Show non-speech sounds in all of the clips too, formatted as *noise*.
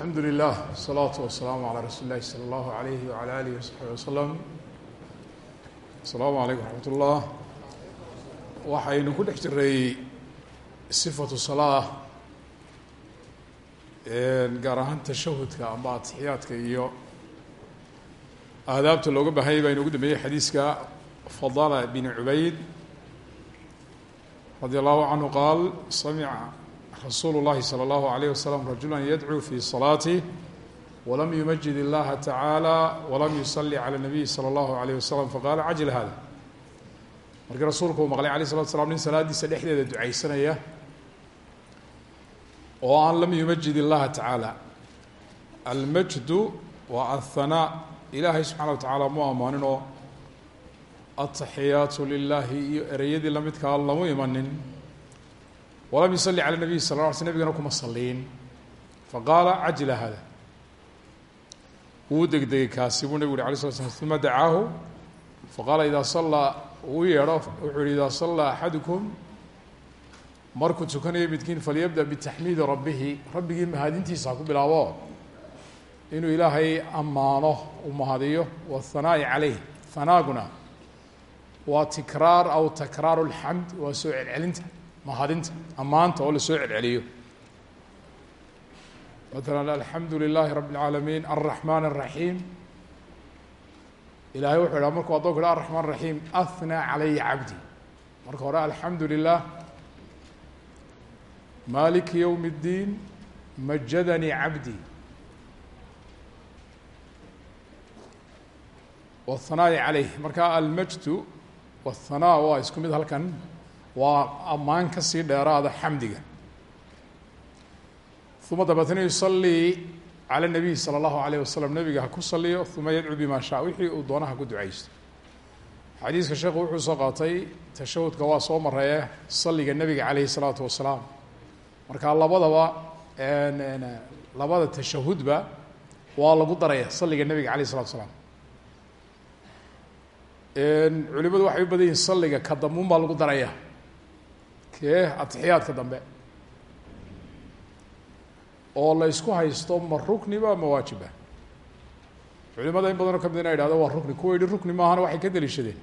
alxamdu lilah wasalaatu wasalaamu calaa rasuuli illahi sala allahu alayhi wala alihi wasaxbi wasalam asalaamu calaykum raxmat ullah waxaynu ku dhex jiray sifatu salaa gaar ahaan tashahudka amba atixiyaadka iyo aadaabta looga baahanyay baa inugu dambeeyey xadiiska fadala bin cubayd radi allahu canhu qaal samica rasuulu اllahi salى اllahu alayh wasalam rajula yadcuu fi salaatih walam yumajid اllaha tacaala walam yusali calى nabiyi salى اllahu alayh wasalam faqaala cajil hada markii rasuulku uu maqlay alayh salatu slam nin salaadiisa dhexdeeda ducaysanaya oo aan lam yumajid illaha tacaala almajdu waa athanaa ilaahay subxana wa tacaala mu ammaanin oo ataxiyaatu lilahi iyo ereyadii lamidkaa lamu imanin walam yusali cala nabiyi sal la sl nabigana kuma saliin faqaala cajila hada. Wuu degdegay kaasi buu nebigu uri alay slat slam uma dacaahu. Faqaala idaa sallaa uu yeedho wuxuu yihi idaa sallaa axadukum markuu tukanayo midkiin falyabda bitaxmiidi rabbihi. Rabbigii mahadintiisa ha ku bilaabo. Inuu ilaahay ammaano u mahadiyo wahanaa'i caleyh hanaaguna waa tikraar aw takraaru lxamd waa soo celcelinta mahadinta ammaanta oo la soo celceliyo matala alxamdu lilahi rabi اlcaalamiin alraxmaan الraxiim ilahay wuxuu idhaha markuu addoonku ha araxmaan raxiim ahnaa calaya cabdi marka hore alxamdu lilah maliki ywm اddiin majadanii cabdi wاhanaa'i caleyh marka almajdu wاthanaa waa isku mid halkan waa ammaan ka sii dheeraada xamdiga. Uma dabeetna yusalii cala nabiy sala allahu alayh wasalam nabiga ha ku saliyo uma yadcu bima shaa. Wixii uu doona ha ku ducaysto. Xadiiska sheekhu wuxuu soo qaatay tashahudka waa soo mareeye saliga nebiga calayhi salaatu wasalaam. Marka labadaba labada tashahudba waa lagu daraya saliga nebiga alayh salatu salaam culimadu waxay u badan yihiin saliga ka dambuun baa lagu daraya kee atixiyaadka dambe. Oo la ysku haysto ma rukniba ma waajiba. Culimada in badanoo ka mid ina yidhahdo waa rukni. Kuwa yihi rukni maahana waxay ka deliishadeen.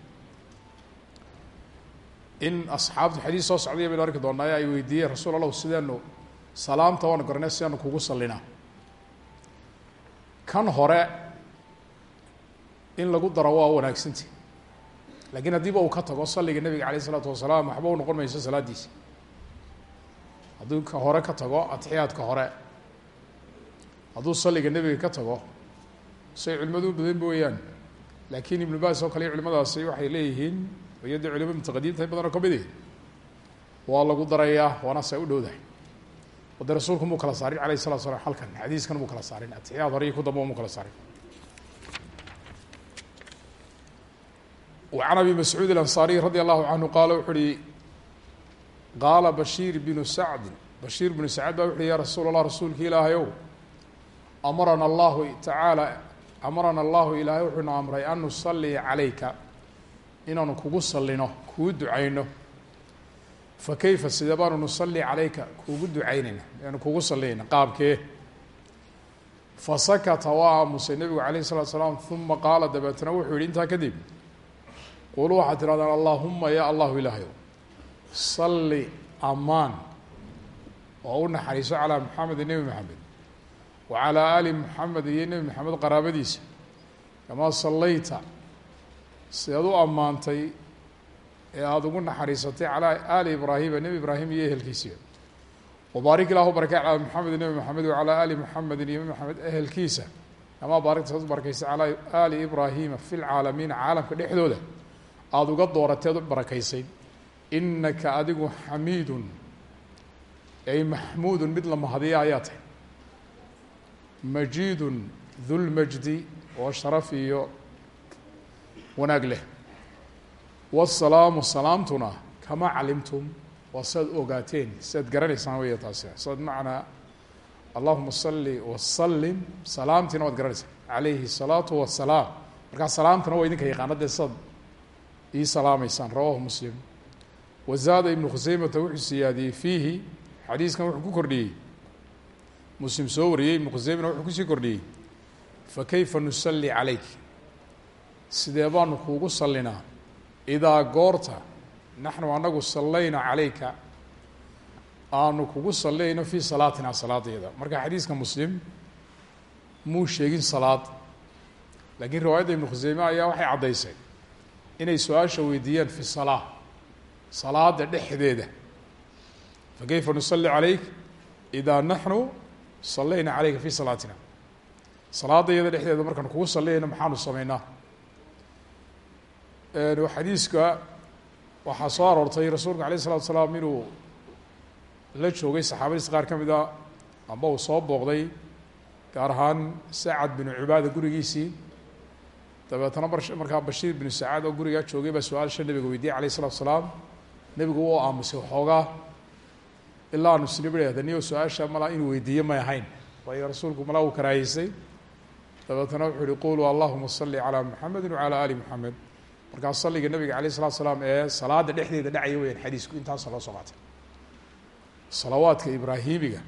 In asxaabtu xadiis soo socdaya baynu arki doonaa ay weydiiyeen rasuul allahu sideenu salaamta waanu garanay sideenu kugu salinaa kan hore in lagu daro waa wanaagsanti laakiin haddiiba uu ka tago saliga nebiga aleyh isalaatu wasalaam waxba u noqon mayso salaadiisi hadduu ka hore ka tago atixiyaadka hore. Hadduu saliga nebiga ka tago say culimadu u badan mooyaan laakiin ibnu baas oo kale culimadaasi waxay leeyihiin iyo dee culimo mutaqadiimta in badanoo ka mid ihi waa lagu darayaa waana se u dhowdahay o dee rasuulku muu kala saarin alayh salatu slam halkan xadiiskan muu kala saarin atixiyaad hore iyo ku damba muu kala saarin وعن أبي مسعوud الأنصاaري رضي الله عنه qال وxuu uhi qاala بشhير بن سعد بشhير بن سعد ba وxu ya رasuul الlah rasuulki ilaahayow أmrna الlahu taعaalى أmrana الlahu ilaahay wuxuuna amray an نuصليa عalayka inaanu kugu salino kuu ducayno fakayfa sidee baanu nuصلي عalayka kugu ducaynayna anu kugu salinayna qaabkee fasakta waa aamusay nebigu عalيه الصلاة سلام ثuma qaala dabeetna wuxuu yihi intaa kadib qulu waxaad tirahdaan allahuma ya allahu ilaahayow salli amaan oo u naxariiso calaa maxamed nebi maxamed wa calaa aali maxamed iyo nebi maxamed qaraabadiisa. Kamaa sallayta sidaad u ammaantay ee aada ugu naxariisatay calaa aali ibraahima nebi ibraahim iyo ehelkiisiga. Wabaarik ilahu barakay calaa maxamed nebi maxamed wacalaa aali maxamedin iyo maxamed ehelkiisa. Kamaa baarigta saad u barakaysa calaa aali ibraahima fi lcaalamiina caalamka dhexdooda aada uga doorateed u barakaysay. Inaka adigu xamiidun ay maxmuudun mid la mahadiya ayaa tahay. Majiidun dulmajdi oo sharaf iyo wanaag leh. Wasalaamu salaamtuna kama calimtum waa saad ogaateen siaad garanaysaan wey taasi. Saad macnaa allahuma salli wasalim salaamtiina waad garanaysaa calayhi الsalaatu wasalaam markaa salaamtana waa idinka yaqaana dee sad ii salaamaysaan rawahu muslim. Wazaada ibnu khuseymata wuxuu siyaadiyey fiihi xadiiskan wuxuu ku kordhiyey. Muslim soo wariyey ibnu khuseymina wuxuu ku sii kordhiyey. Fakayfa nusalli calayk? Sidee baanu kuugu sallinaa? Idaa goorta naxnu anagu sallayna calayka aanu kugu sallinayno fii salaatina salaadeeda marka xadiiska muslim muu sheegin salaad. Laakiin riwaayadda ibnu khuseyme ayaa waxay caddaysay inay su'aasha weydiiyeen fi salaa salaada dhexdeeda. Fakayfa nusalli calayk? Idaa naxnu sallayna calayka fii salaatina. Salaada iyada dhexdeeda markaan kugu sallinayno maxaanu sameynaa xadiiska waxaa soo aroortay rasuulka alayh isalatu salaam inuu la joogay saxaabadiis qaar ka mid a amba uu soo booqday gaar ahaan sacad binu cubaada gurigiisii dabeetana mar markaa bashiir binu sacaad oo gurigaa joogay baa su'aasha nebiga weydiiyey alayh isalatu salaam. Nebigu u aamusay waxoogaa ilaa aanu hahda niyo su'aasha malaa inuu weydiiye may ahayn. Waayo rasuulku malaa uu karaahiysay dabeetana wuxuu yihi quluu allahuma salli calaa muxamedi wacalaa ali muxamed markaa salliga nabiga alayh isalatu salaam ee salaada dhexdeeda dhacaya weyaan xadiisku intaasa loo soo salawaadka ibraahimiga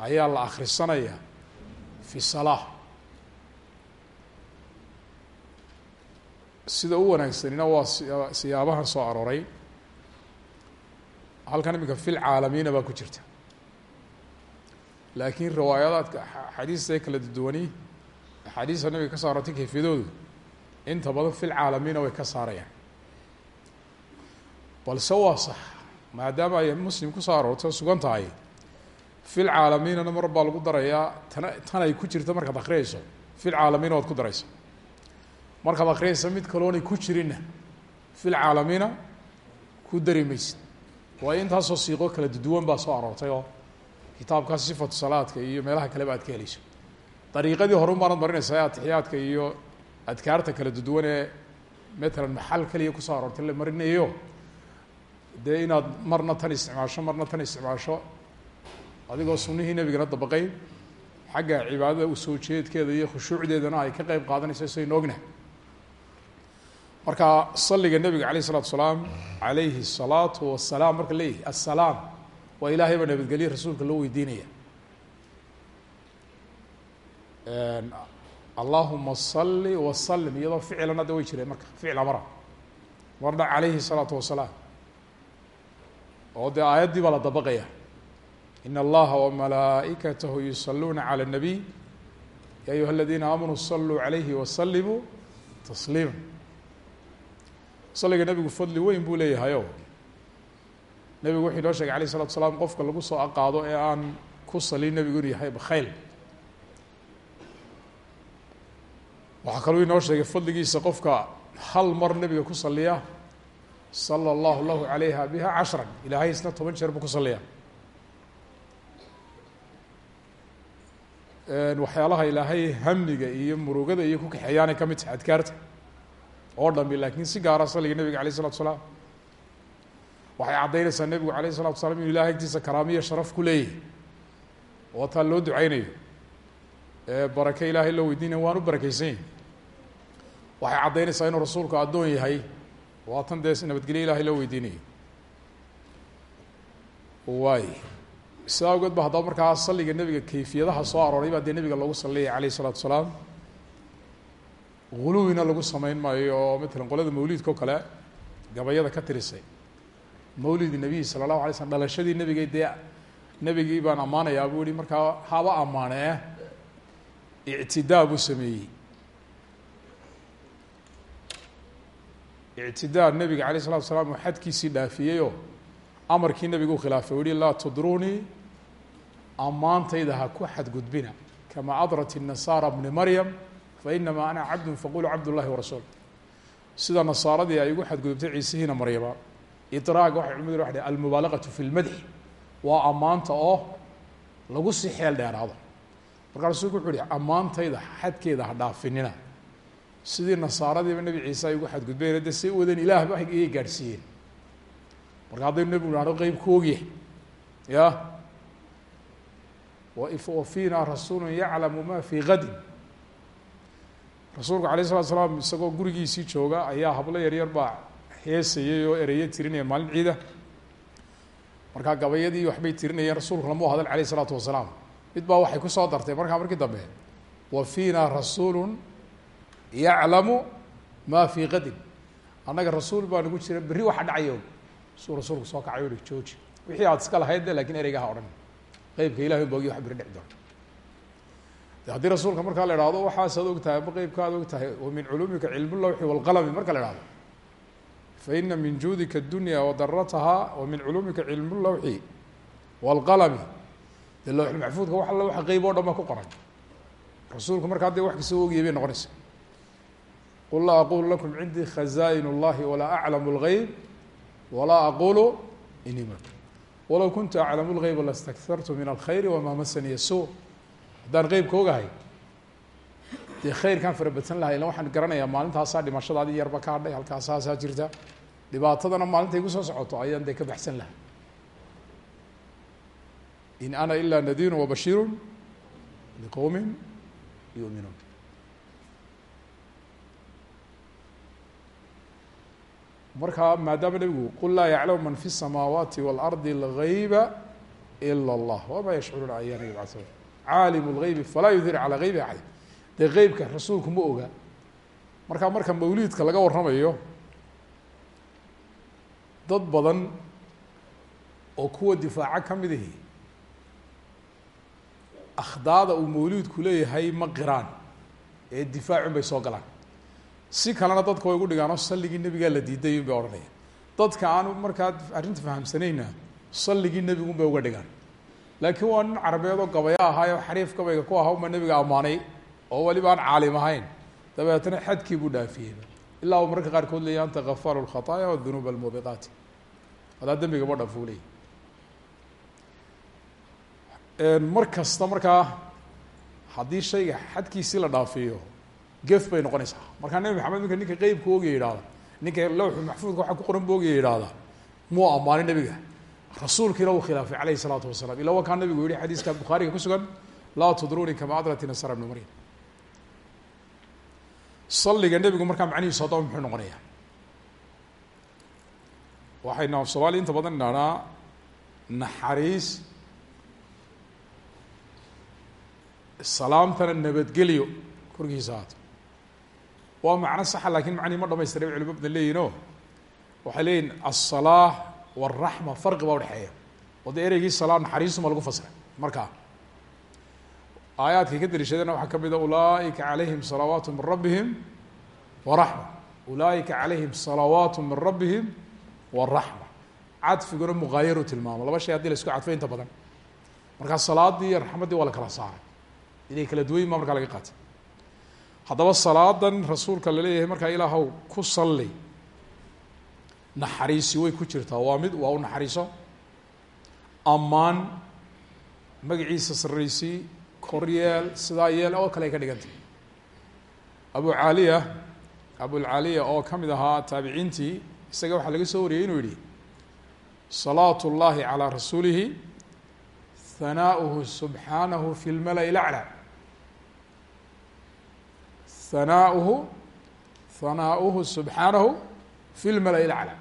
ayaa la akhrisanaya fi salaa sida u wanaagsanina waa siyaabahan soo arooray. Halkan iminka fil caalamiina baa ku jirta. Laakiin riwaayadaadka axaadiista kala duwani axaadiista nabiga ka soo aroortay kayfiyadoodu inta badan fil caalamiina way ka saarayaan. Balse waa sax maadaama ay muslim ku soo aroortay oo sugan tahay fil caalamiinana mar baa lagu darayaa tana tan ay ku jirta markaad akriyayso fil caalamiina waad ku daraysa markaad akriyaysa mid kaloonay ku jirinna fil caalamiina ku dari maysid. Waayo intaasoo siiqo kala duwan baa soo aroortay oo kitaabkaas sifatu salaadka iyo meelaha kaleba aad ka helayso. Dariiqadii hore ubaanad marinaysaa atixiyaadka iyo adkaarta kala duwan ee matalan maxal keliya ku soo aroortay la marinayo. Dee inaad marna tan isticmaasho marna tan isticmaasho adigoo sunihii nebigana dabaqay xagga cibaadada u soo jeedkeeda iyo khushuucdeedana ay ka qeyb qaadanayso saynu ognahay marka salliga nebiga alayh isalatu salaam alayhi الsalaatu wasalaam marka leeyahay assalaam waa ilaahay baa nabadgelye rasuulka loo weydiinaya allahuma salli wasalim iyadoo ficilana de way jireen marka ficil amara marna calayhi الsalaatu wasalaam oo dee aayaddii baa la dabaqaya in allaha wamalaa'ikatahu yusaluuna calى الnabiy ya ayuha aladiina aamanuu saluu calayhi wasalimuu tasliima salliga nebigu fadli weyn buu leeyahayo. Nebigu wuxuu inoo sheegay alayh الsalatu salaam qofka lagu soo aqaado ee aan ku salin nebigu inu yahay bakhayl waxaa kaluu inoo sheegay fadligiisa qofka hal mar nebiga ku saliya sala allahu lahu calayha biha cashran ilaahay isna toban jeer buu ku saliya. Waxyaalaha ilaahay hamiga iyo murugada iyo ku kaxeeyaanay ka mid adkaarta oo dhami laakiin si gaara saliga nebiga alayh isalatu salaam. Waxay caddaynaysaa nebigu alayh isalatu salam inu ilahay agtiisa karaamiya sharaf ku leeyahay. Oo taa loo duceynayo ee barake ilaahay loo weydiinaya waan u barakeysan yahi waxay caddaynaysaa inuu rasuulku addoon yahay. Waa tan dee nabadgelye ilaahay loo weydiinayo waay. Sidaa awgeed ba markaa salliga nebiga kayfiyadaha soo arooray baa dee nebiga loogu saliyaya alayh isalaatu salaam guluwina lagu sameyn maayo oo matalan qolada mawliidka o kale gabayada ka tirisay mawlid nebiyi sala allahu alay slm dhalashadii nebigay dee nebigii baan ammaanayaa buu yihi markaa haba ammaanee ictidaa buu sameeyey ictidaa nebiga alayh isalatu salaam uu xadkiisii dhaafiyeyoo amarkii nebigu u khilaafay u yihi laa tudrunii ammaantayda ha ku xadgudbina kama adrat الnasaara bni maryam fainamaa ana cabdu faquluu cabd llahi warasuul sida nasaaradii ay ugu xadgudubtay ciisihiina maryama idraaga waxay culimadu wa almubaalaqatu fi lmadxi waa ammaanta oo lagu sii xeel dheeraado. Markaa rasulku wuxu uhi ammaantayda xadkeeda ha dhaafinina. Sidii nasaaradiiba nebi ciise ay ugu xadgudbeen de say wadeen ilaahba iyay gaadhsiiyeen. Marka haddaynu nebigu nahno qeyb ku ogyahay ya? Wa fiina rasuulu yaclamu ma fii gadin rasuulku alayh isalatu salaam isagoo gurigiisii jooga ayaa hablo yaryar baa heesayay oo ereyo tirinaya maalin ciida markaa gabayadii waxbay tirinayeen rasuulku lama hadal alayh isalaatu wasalaam mid baa waxay ku soo dartay markaa markii dambe wa fiina rasuulu yaclamu ma fii qadin. Annaga rasuul baa nagu jira berri waxa dhacayo. Suu rasuulku soo kacay o jooji wixii aad iska lahayd de ereygaha odhan. Qeybka ilahay boogiy wax beri dhici doona haddii rasuulka markaa la ihahdo waxaasaad og tahay ama qeybka ad og tahay wa min culuumika cilmu lawxi wاlqalami marka la ihahdo faina min juudika dunya wadarataha wa min culuumika cilmu lawxi wاlqalami de lawxulmaxfuudka wax alla waxa qeyb o dhan ba ku qoran rasuulku markaa dee wax kasoo ogiyay bay noqonaysa qul laa aqulu lakum cindii khazaain اllahi walaa aclamu اlgeyb walaa aqulu ini malk walow kuntu aclamu lgeyba lastakartu min alkhayri wamaa masaniya suu haddaan qeybka ogahay dee khayrkaan farabadsan lahay ila waxaan garanayaa maalintaasaa dhimashadaadii yarba ka hadhay halkaasaasaa jirta dhibaatadana maalintay kusoo socoto ayaan dee ka baxsan lahay in ana ila nadiiru wabashiiru liqowmi yuminuun markaa maadaama nebigu qul laa yaclamu man fi الsamaawaati wاlardi اlgayba ila اllah wama yashcuruuna ayaana yubcahuun caalimu اlgeybi falaa yuhir calaa geybi axad. Dee qeybka rasuulku ma oga. Markaa marka mawliidka laga warramayo dad badan oo kuwa difaaco ka mid ahi akhdaada uu mawliidku leeyahay ma qiraan ee difaacun bay soo galaan. Si kalena dadka way ugu dhigaan oo salligii nebigaa la diiday bay odhanaya dadka aanu markaa arrinta fahamsanayna salligii nebigun bay uga dhigaan laakiin waa nin carabeed oo gabaya ahaay oo xariif gabayga ku aha uma nebiga ammaanay oo weliba aan caalim ahayn. Dabeetana xadkii buu dhaafiyey. Ilaa uu mararka qaarkood leeyahy anta gafaaru lkhataaya wadunuub almuubiqaati adaa dembiga ma dhafuu leeyay mar kasta markaa haddii shayga xadkiisii la dhaafiyo gef bay noqonaysaa. Markaa nebi maxamed minka ninka qeybka ogaya yidhahda ninka lawxu maxfuudka waxa ku qoran ba ogaya yidhahda muu ammaani nebiga rasuulkiina uu khilaafay calayhi salaatu wasalaam. Ila wakaa nabigu yihi xadiiska bukhaariga ku sugan laa tudruuni kama adrati nasara bnu maryam. Salliga nebigu markaa macnihiisu haddaba muxuu noqonayaa. Waxayna soomaaliya inta badan idhahnaa naxariis salaamtana nabadgelyo korkiisa haato waa macno saxa laakiin macnihi ma dhamaystira bay culimo badan leeyihiin o waxay leeyihiin waraxma farqi baa udhexeeya oo dee ereygii salaa naxariisuma lagu fasray markaa ka daliishadeenna waxaa ka mid a ulaaika min rabbihim waraxma ulaaika calayhim salawaatu min rabbihim waraxma cadfiguna muqaayaru tilmaamo laba shay haddii isku cadfo badan markaa salaadii iyo raxmaddii kala saaray inay kala duwayin baa laga qaatay haddaba salaadan rasuulka la leeyahay markaa ilaahow ku salli naxariisi way ku jirtaa waa mid waa u naxariiso ammaan magaciisa sarraysii koryeel sidaa yeel oo kale ay ka dhigantay abu caaliya abulcaaliya oo ka mid ahaa taabiciintii isaga waxaa laga soo wariyey inuu yihi salaat اllahi calىa rasuulihi hanaauhu subxaanahu fi lmala-i laclى hanaauhu hanaauhu subxaanahu fi lmala-i laclى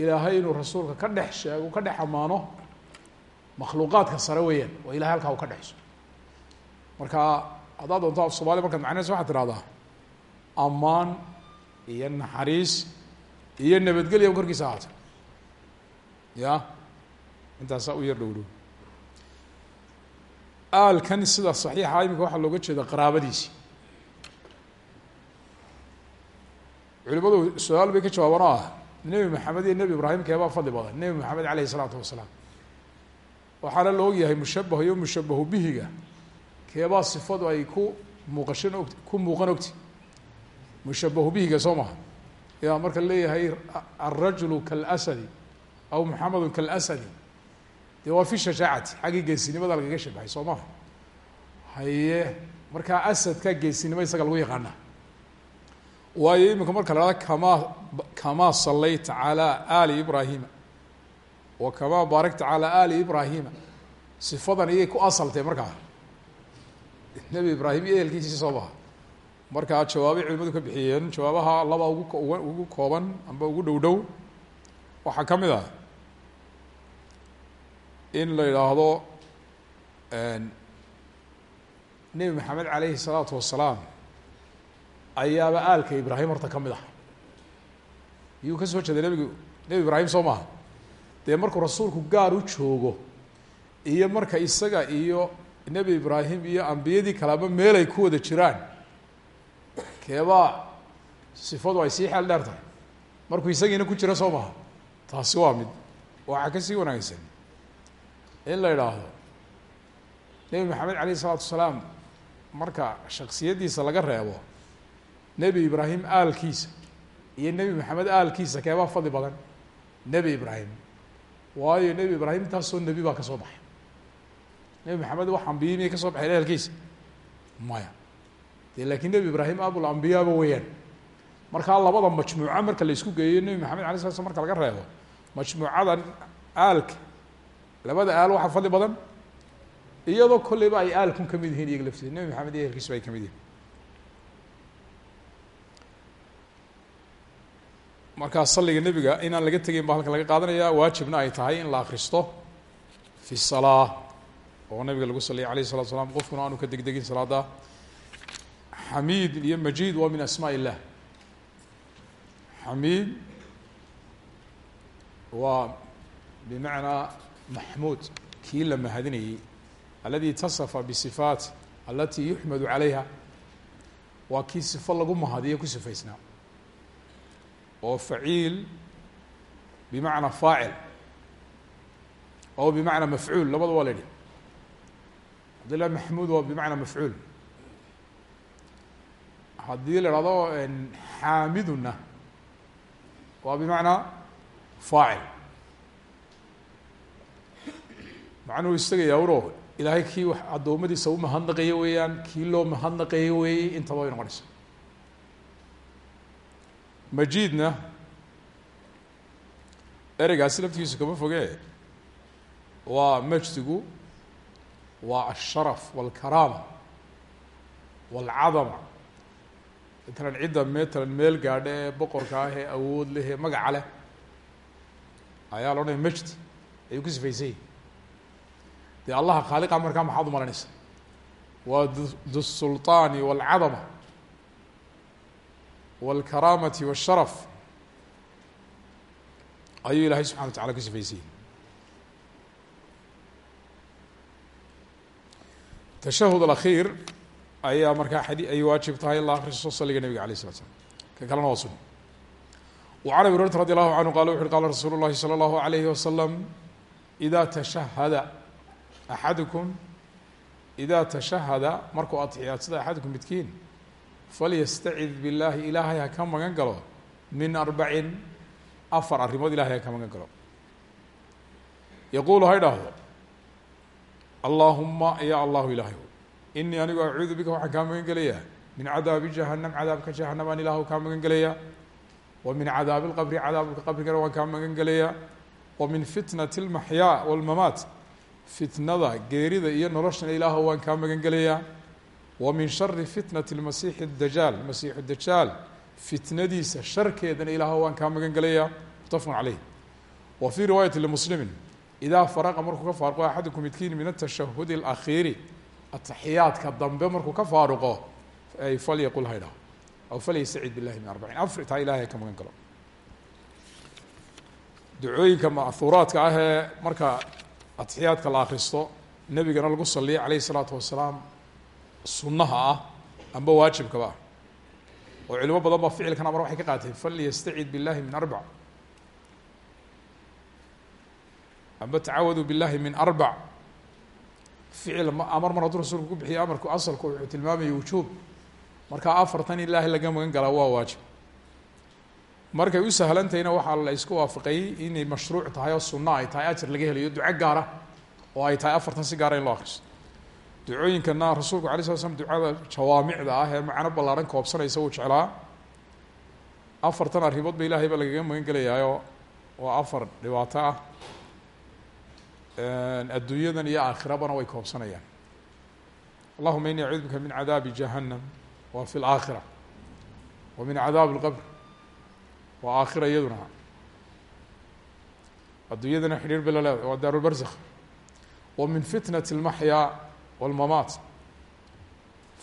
ilaahay inuu rasuulka ka dhex sheego ka dhex ammaano makhluuqaadka sare weeyaan oo ilahay halkaa u ka dhexso marka haddaad doonto af soomaliya markaad macnaysa waxaad tidhahdaa ammaan iyo naxariis iyo nabadgelya korkiisa ahaata ya? Intaasaa u yar dhow dhow aalkan sida saxiixa iminka waxaa looga jeeda qaraabadiisi. Culimadu su'aal bay ka jawaabaan oo ah nebi maxamed iyo nebi ibraahim keebaa fadli badan? Nebi maxamed aleyh isalaatu wasalaam. Waxaana la ogyahay mushabaho iyo mushabahu bihiga. Keebaa sifadu ay ku muuqashan og ku muuqan ogti? Mushabahu bihiga soo maha ya marka leeyahay alrajulu kalasadi aw muxamedu kalasadi. Dee waa fi shajaacati xaggii geesinimada lagaga shabahay soo maha haye markaa asadka geesinimo isaga lagu yaqaana waayo iminka marka la hahda kamaa kamaa sallayta calaa ali ibraahima wa kamaa baarakta calaa ali ibraahima sifadan iyay ku asaltay markaa nebi ibraahim iyo ehelkiisii soo maha markaa jawaabay culimadu ka bixiyeen jawaabaha laba ugu ugu kooban amba ugu dhow dhow waxaa ka mid ah in la yidhaahdo nebi maxamed calayhi salaatu wasalaam ayaaba aalka ibraahim horta ka mid ah. Iyuu ka soo jeeday nebigu nebi ibraahim soo maaha. Dee markuu rasuulku gaar u joogo iyo marka isaga iyo nebi ibraahim iyo ambiyadii kaleba meelay ku wada jiraan keebaa sifadu ay sii xeel dheer tahay. Markuu isagiina ku jira soo maha taasi waa mid waxaa ka sii wanaagsan. In la idhaahdo nebi maxamed calayh isalaatu wasalaam marka shaksiyaddiisa laga reebo nebi ibraahim aalkiisa iyo nebi maxamed aalkiisa keebaa fadli badan? Nebi ibraahim. Waayo nebi ibraahim intaasoo nebi baa ka soo baxay. Nebi maxamed wax ambiye miyay ka soo baxay ehelkiisa maya. De laakiin nebi ibraahim abul ambiyaaba weeyaan. Markaa labada majmuuca marka la isku geeyo nebi maxamed alay marka laga reebo majmuucadan aalka labada aal waxaa fadli badan? Iyadoo kolleyba ay aalkun ka mid yihiin iyaga lafteeda. Nebi maxamed iyo ehelkiisa ay ka mid markaa salliga nebiga inaan laga tegeyn ba halkan laga qaadanaya waajibna ay tahay in la akristo fi salaa oo nabiga lagu saliya alayh الsalatu slam qofkuna aanu ka degdegin salaada xamiid iyo majid waa min asmaaء الlah xamiid waa bimacnaa maxmuud kii la mahadinayey aladi itasafa bصifaat alati yuxmadu calayha waa kii sifo lagu mahadiyo ku sifaysnaa oo faciil bimacnaa faacil oo bimacnaa mafcuul labada waa la idhi haddii la maxmuud waa bimacnaa mafcuul. Haddii la ihahdo xaamiduna waa bimacnaa faacil. Macnuhu istagayaa uro ilaahay kii wax addoommadiisa u mahadnaqaya weeyaan kii loo mahadnaqaya weeyey intaba way noqonaysa majiidna ereygaasi laftigiisu kama foge waa majdigu waa alsharaf walkaraama walcadama matalan cidda matalan meel gaadha ee boqorka ah ee awood leh ee magaca leh ayaa la odhanaya majdi ayuu ku sifaysay. Dee allaha khaaliqa markaa maxaad u maranaysa waa dusulطaani walcadama wاlkaraamati wالsharaf ayuu ilaahay subxana wa tacala ku sifaysayey tashahud alakhiir ayaa markaa xadi ay waajib tahay in la akriso saliga nebiga alay slat slam ka kalena waa sunna وعn abi hurayرata radي الlahu canhu qala wuxu uhi qala rasuulu الlahi slى الlahu عalayhi wasalam إida tashahada axadukum إida tashahada markuu atixiyaadsada axadukum midkiin falyastacid biاllahi ilaahay ha ka magan galo min arbacin afar arrimood ilahay ha ka magan galo yaquulu ha idhaahdo allaahuma ya allahu ilaahay inii anigu acuudu bika waxaan kaa magan gelayaa min cadaabi jahanam cadaabka jahanam aan ilaahu kaa magan gelayaa wa min cadaabi lqabri cadaabka qabrigana waan kaa magan gelayaa wa min fitnati اlmaxyaa walmamaat fitnada geerida iyo noloshana ilaahu waan kaa magan gelayaa wa min shari fitnati اlmasiixi اdajaal masiixu dajaal fitnadiisa sharkeedana ilaahu waan kaa magan gelayaa mutafaqun caleyh wa fii riwaayati limuslimin idaa faraqa markuu ka faaruqo axadukum midkiin min atashahudi اlakhiiri ataxiyaadka dambe markuu ka faaruqo ay falyaqul ha idhaho aw falyastacid billahi min arbacin afar taa ilahay ka magan galo ducooyinka ma'huuraadka ah ee marka atixiyaadka la akristo nebigana lagu saliya calayhi الsalaatu wasalaam sunnaha ah amba waajibkaba ah oo culimo badan ba ficilkan amar waxay ka qaateen. Falyastacid billahi min arbac. Amba tacawadu billahi min arbac. Ficil amar mar hadduu rasuulku ku bixiyo amarku asalku wuxuu tilmaamayay wujuub. Markaa afartan ilaahay laga magan galaa waa waajib. Markay u sahlantahayna waxaa la isku waafaqayey inay mashruuc tahay oo sunno ay tahay ajar laga helayo duco gaara oo ay tahay afartan si gaara in loo akristo ducooyinkana rasuulku alay sla slam ducada jawaamicda ah ee macno ballaaran koobsanaysa uu jeclaa. Afartan arrimood ba ilaahay ba lagaga magan waa afar dhibaato ah. Adduunyadan iyo aakhirabana way koobsanayaan. Allahuma ini acuudu bika min cadaabi jahanam wa fi laakhira wa min cadaabi اlqabr waa aakhira iyaduna. Adduunyadana xidhiir bay la leedahay waa daarulbarzakh wa min fitnati اlmaxyaa walmamaat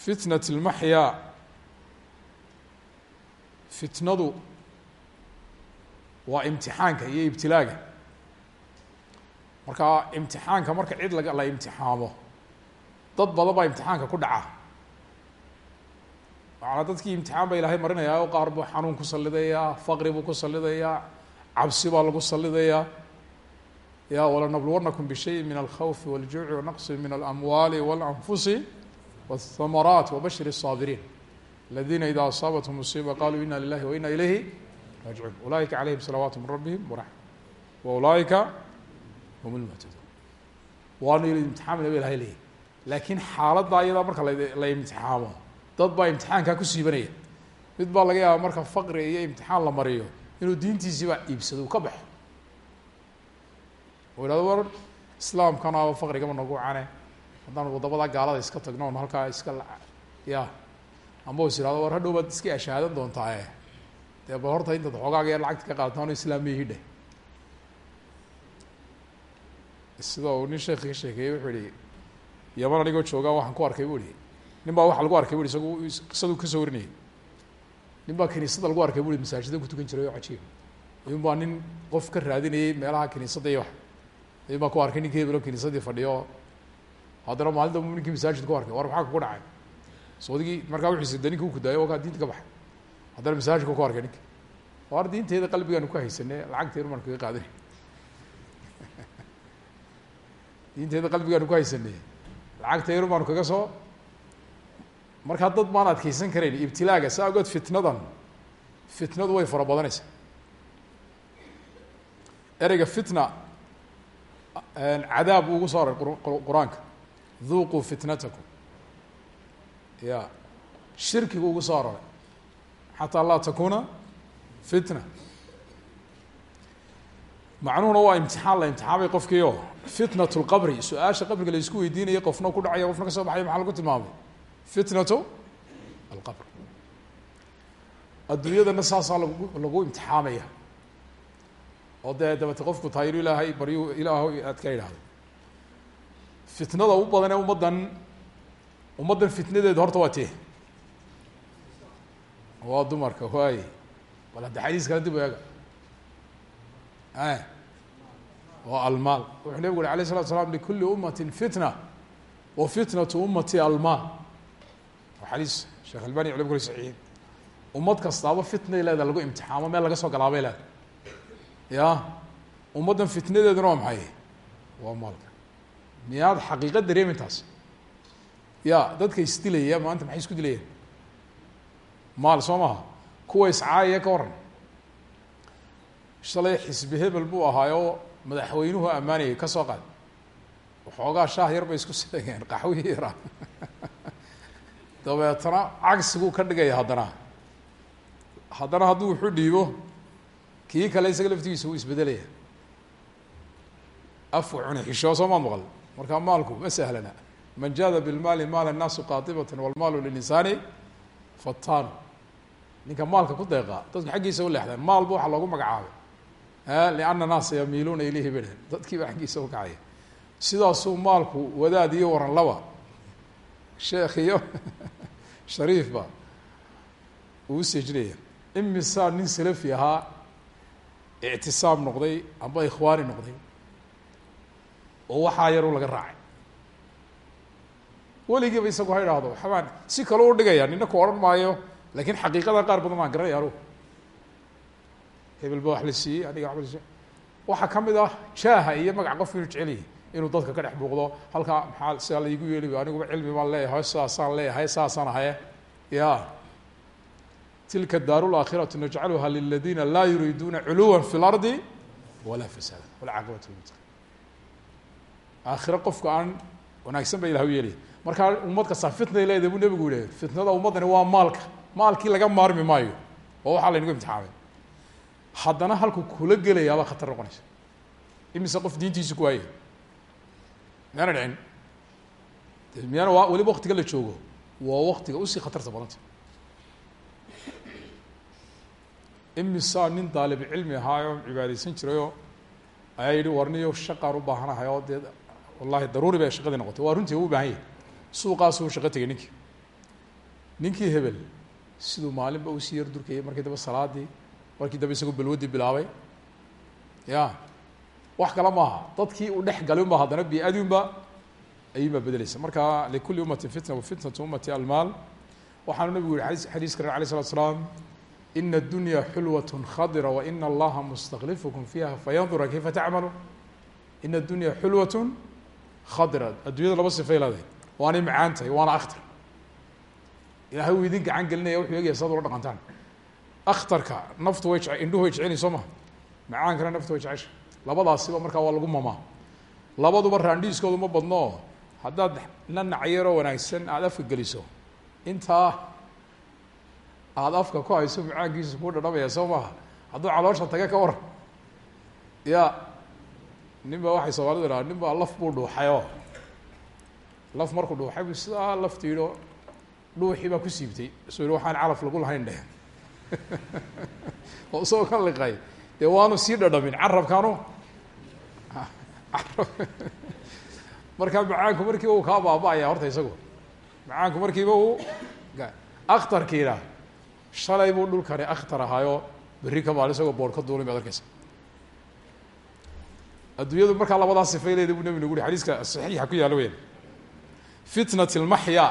fitnat اlmaxyaa fitnadu waa imtixaanka iyo ibtilaaga marka imtixaanka marka cid laga la imtixaamo dad badan baa imtixaanka ku dhaca macanaa dadkii imtixaan baa ilaahay marinayaa oo qaar buu xanuun ku salidayaa faqri buu ku salidayaa cabsi baa lagu salidayaa ya walanabluwannakum bishayin min alkhawfi waljuuci wanaqsi min alamwaali walanfusi wاthamaraat wabashir الصaabiriin aladiina ida asaabathum musiiba qaluu ina lilahi wa ina ilayhi raajicuun ulaئika calayhim salawaat min rabbihim waraxma wa ulaئika hum lmuhtaduun waanu imtixaamina ba ilahay leeyahy laakiin xaaladda iyadaa marka la imtixaamo dad baa imtixaankaa ku siibanaya mid baa laga yaaba marka faqri iyo imtixaan la mariyo inuu diintiisiiba iibsado uu ka baxo u ihahdo war islaamkana faqrigama nagu cane. Haddaan waddamada gaalada iska tagno on halkaa iska ya. Amba is war hadhow baad iska ashaadan doontaa dee bal horta intaad xoogaaga yar lacagta ka qaadataan islaamiya hidhe sida uu nin sheekhi ka sheekeeyey wuxuu ihi yaman anigoo joogaa waxaan ku arkay bu ihi nin baa waxa lagu arkay bu isagu qisaduu ka soo warinayay. Nin baa kiniisada lagu arkay bu i masaajida ku tukan jiray oo cajiib. Ayun baa nin qof ka raadinayay meelaha kiniisadda iyo wax baa ku arkay ninka hebelo kiniisadii fadhiyo haddana maalin damba ninkii masaajid ku arkay war maxaa kugu dhacay soodigii markaa wuxuuse de ninka u kudaayo o kaa diinta ka baxay haddana masaajidka ku arkay ninka war diinteeda qalbigaanu ku haysane lacagteenu baan kaga *laughs* qaadanay diinteeda qalbigaanu ku haysanay lacagteenu baanu kaga soo markaa dad baan adkeysan karayn ibtilaaga saa fitnadan fitnadu way fara badanaysaa fitna cadaab ugu soo aray qur'aanka. Dhuuquu fitnatakum. Ya shirkigu ugu soo aroray xataa laa takuna fitna. Macnuhuna waa imtixaan la imtixaamay qofkii oo fitnat lqabri su'aasha qabriga la isku weydiinaya qofna ku dhacaya qofna ka soo baxaya maxaa lagu tilmaamay? Fitnatu alqabr. Adduunyadana saasaa lagu lagu imtixaamaya oo dee dabate qofku taayiru ilaahay baryu ilaaho aad ka idhaahdo fitnada u badan ee ummaddan ummaddan fitnadeedu horta waa tee. Waa dumarka waaye. Bal hadda xadiis kala dib u eega. Waa almaal. Wuxuu nebigu uri alayh الsalatu slam likuli umati fitna wa fitnatu umati almaal. Waa xadiis sheekh albani culimku saxiixiin ummad kastaaba fitnay leeda lagu imtixaamo meel laga soo galaabay leeda ya ummaddan fitnadeeduna waa maxay waa maalka miyaad xaqiiqa dareemintaas ya dadka isdilaya maanta maxay isku dilayaan maal soo maha kuwa iscaayaya ka waran shalay xisbi hebel buu ahaayoo madaxweynuhu ammaanayay ka soo qaad waxoogaa shaah yar bay isku sidayeen qaxwihii yaraa dabeetana cagsiguu ka dhigaya haddana haddana hadduu wuxu dhiibo kii kale isaga laftigiisa wuu isbedelaya. Afu cuni xishoo soo maad maqal. Markaa maalku ma sahlana. Man jaada bilmaali maala الnaasu qaatibatan walmaalu lilinsaani fataanu ninka maalka ku deeqa dadku xaggiisa u leexdeen maalba waxaa loogu magacaabay. Lianna naasa yamiiluuna ilayhi dhaheen dadkiiba xaggiisa u kacaya. Sidaasuu maalku wadaad iyo waran laba. Sheekh iyo *laughs* shariifba uu usejinaya imisaa nin salafi ahaa ictisaam noqday amba ikhwaani noqday oo waxaa yaru laga raacay weligiiba isagu ha idhaahdo waxbaan si kale u dhigaya nina ku odhan maayo laakiin xaqiiqada qaar badan baan garanaya anugu hebel ba wax la siiyey aniga waba la siiyey waxaa ka mid ah jaaha iyo magac qofku inuu jecel yahay inuu dadka ka dhex muuqdo halkaa maxaa sidaa laigu yeeli aniguba cilmi baan leeyahay saasaan leeyahay saasaan ahaye ya tilka daaru laakhiratu najcaluha liladina laa yuriiduuna culuwa fi lardi walaa fasaada. Walcaaqibatu lmutaqin aakhiro qofka aan wanaagsan ba ilah u yeelaya markaa ummad kastaa fitnay leedahay buu nebigu yihi fitnada ummaddani waa maalka. Maalkii laga maarmi maayo. Oo waxaa laynagu imtixaamay. Haddana halku kula gelayaabaa khatar noqonaysa. Imise qof diintiisa ku waayay miyaana dhicin? Miyaana waa weliba waktiga la joogo? Waa waktiga u sii khatarta badanta imisaa nin daalib cilmi ahaayoo cibaadeysan jirayoo ayaa yihi warniyo shaqaan u baahanahay oo dee wallahi daruuri bay shaqadii noqotay. Waa runtii u baahan yahay. Suuqaasuu shaqo tegay ninkii. Ninkii hebel siduu maalinba u sii yar durkayay markii dambe salaadii markii dambe isagoo balwadii bilaabay. Ya wax kale maaha. Dadkii uu dhex galay unba haddana bi-adii unba ayuunbaa marka likuli ummati fitna wafitnatu ummati almaal. Waxaanu nabigu yihi a xadiiska reer alay slatu slaam ina اdunya xulwaة khadira waina allaha mustaklifukum fiiha fayandura kayfa tacmaluun ina اdunya xulwaة khadira addunyada laba sifay leedahay waanay macaan tahay waana akhtar ilahay uu idin gacan gelinaya wuxuu egaya saad ula dhaqantaan akhtarka naftu way jece indhuhu way jecelyi soo maha macaankana naftu way jecesha labadaasiba markaa waa lagu mamaa labaduba raandhiiskoodu ma badno haddaad la nacyaroo wanaagsan aada afka geliso intaa aada afka ku hayso macaankiisa kuu dhadhamaya soo maha hadduu caloosha tage ka waran ya nin ba waxay soomaalidu idhaha nin baa laf buu dhuuxayoo laf markuu dhuuxay bu sidaa yidho dhuuxii baa ku siibtay. Soo yihi waxaan calaf lagu lahayn dheh oo isagoo ka liqay. Dee waanu sii dhadhamin carabkaanu *laughs* markaa macaanku markiiba uu kaa baaba-aya horta isagu. Macaanku markiiba uu akhtarkiina shalay buu dhulkani akhtar ahaayoo berri ka maali isagoo boor ka duulay baad arkeysa adduunyadu markaa labadaa sifay leeda buu nebi nagu uri xadiiska saxiixa ku yaalla weyan fitnat lmaxya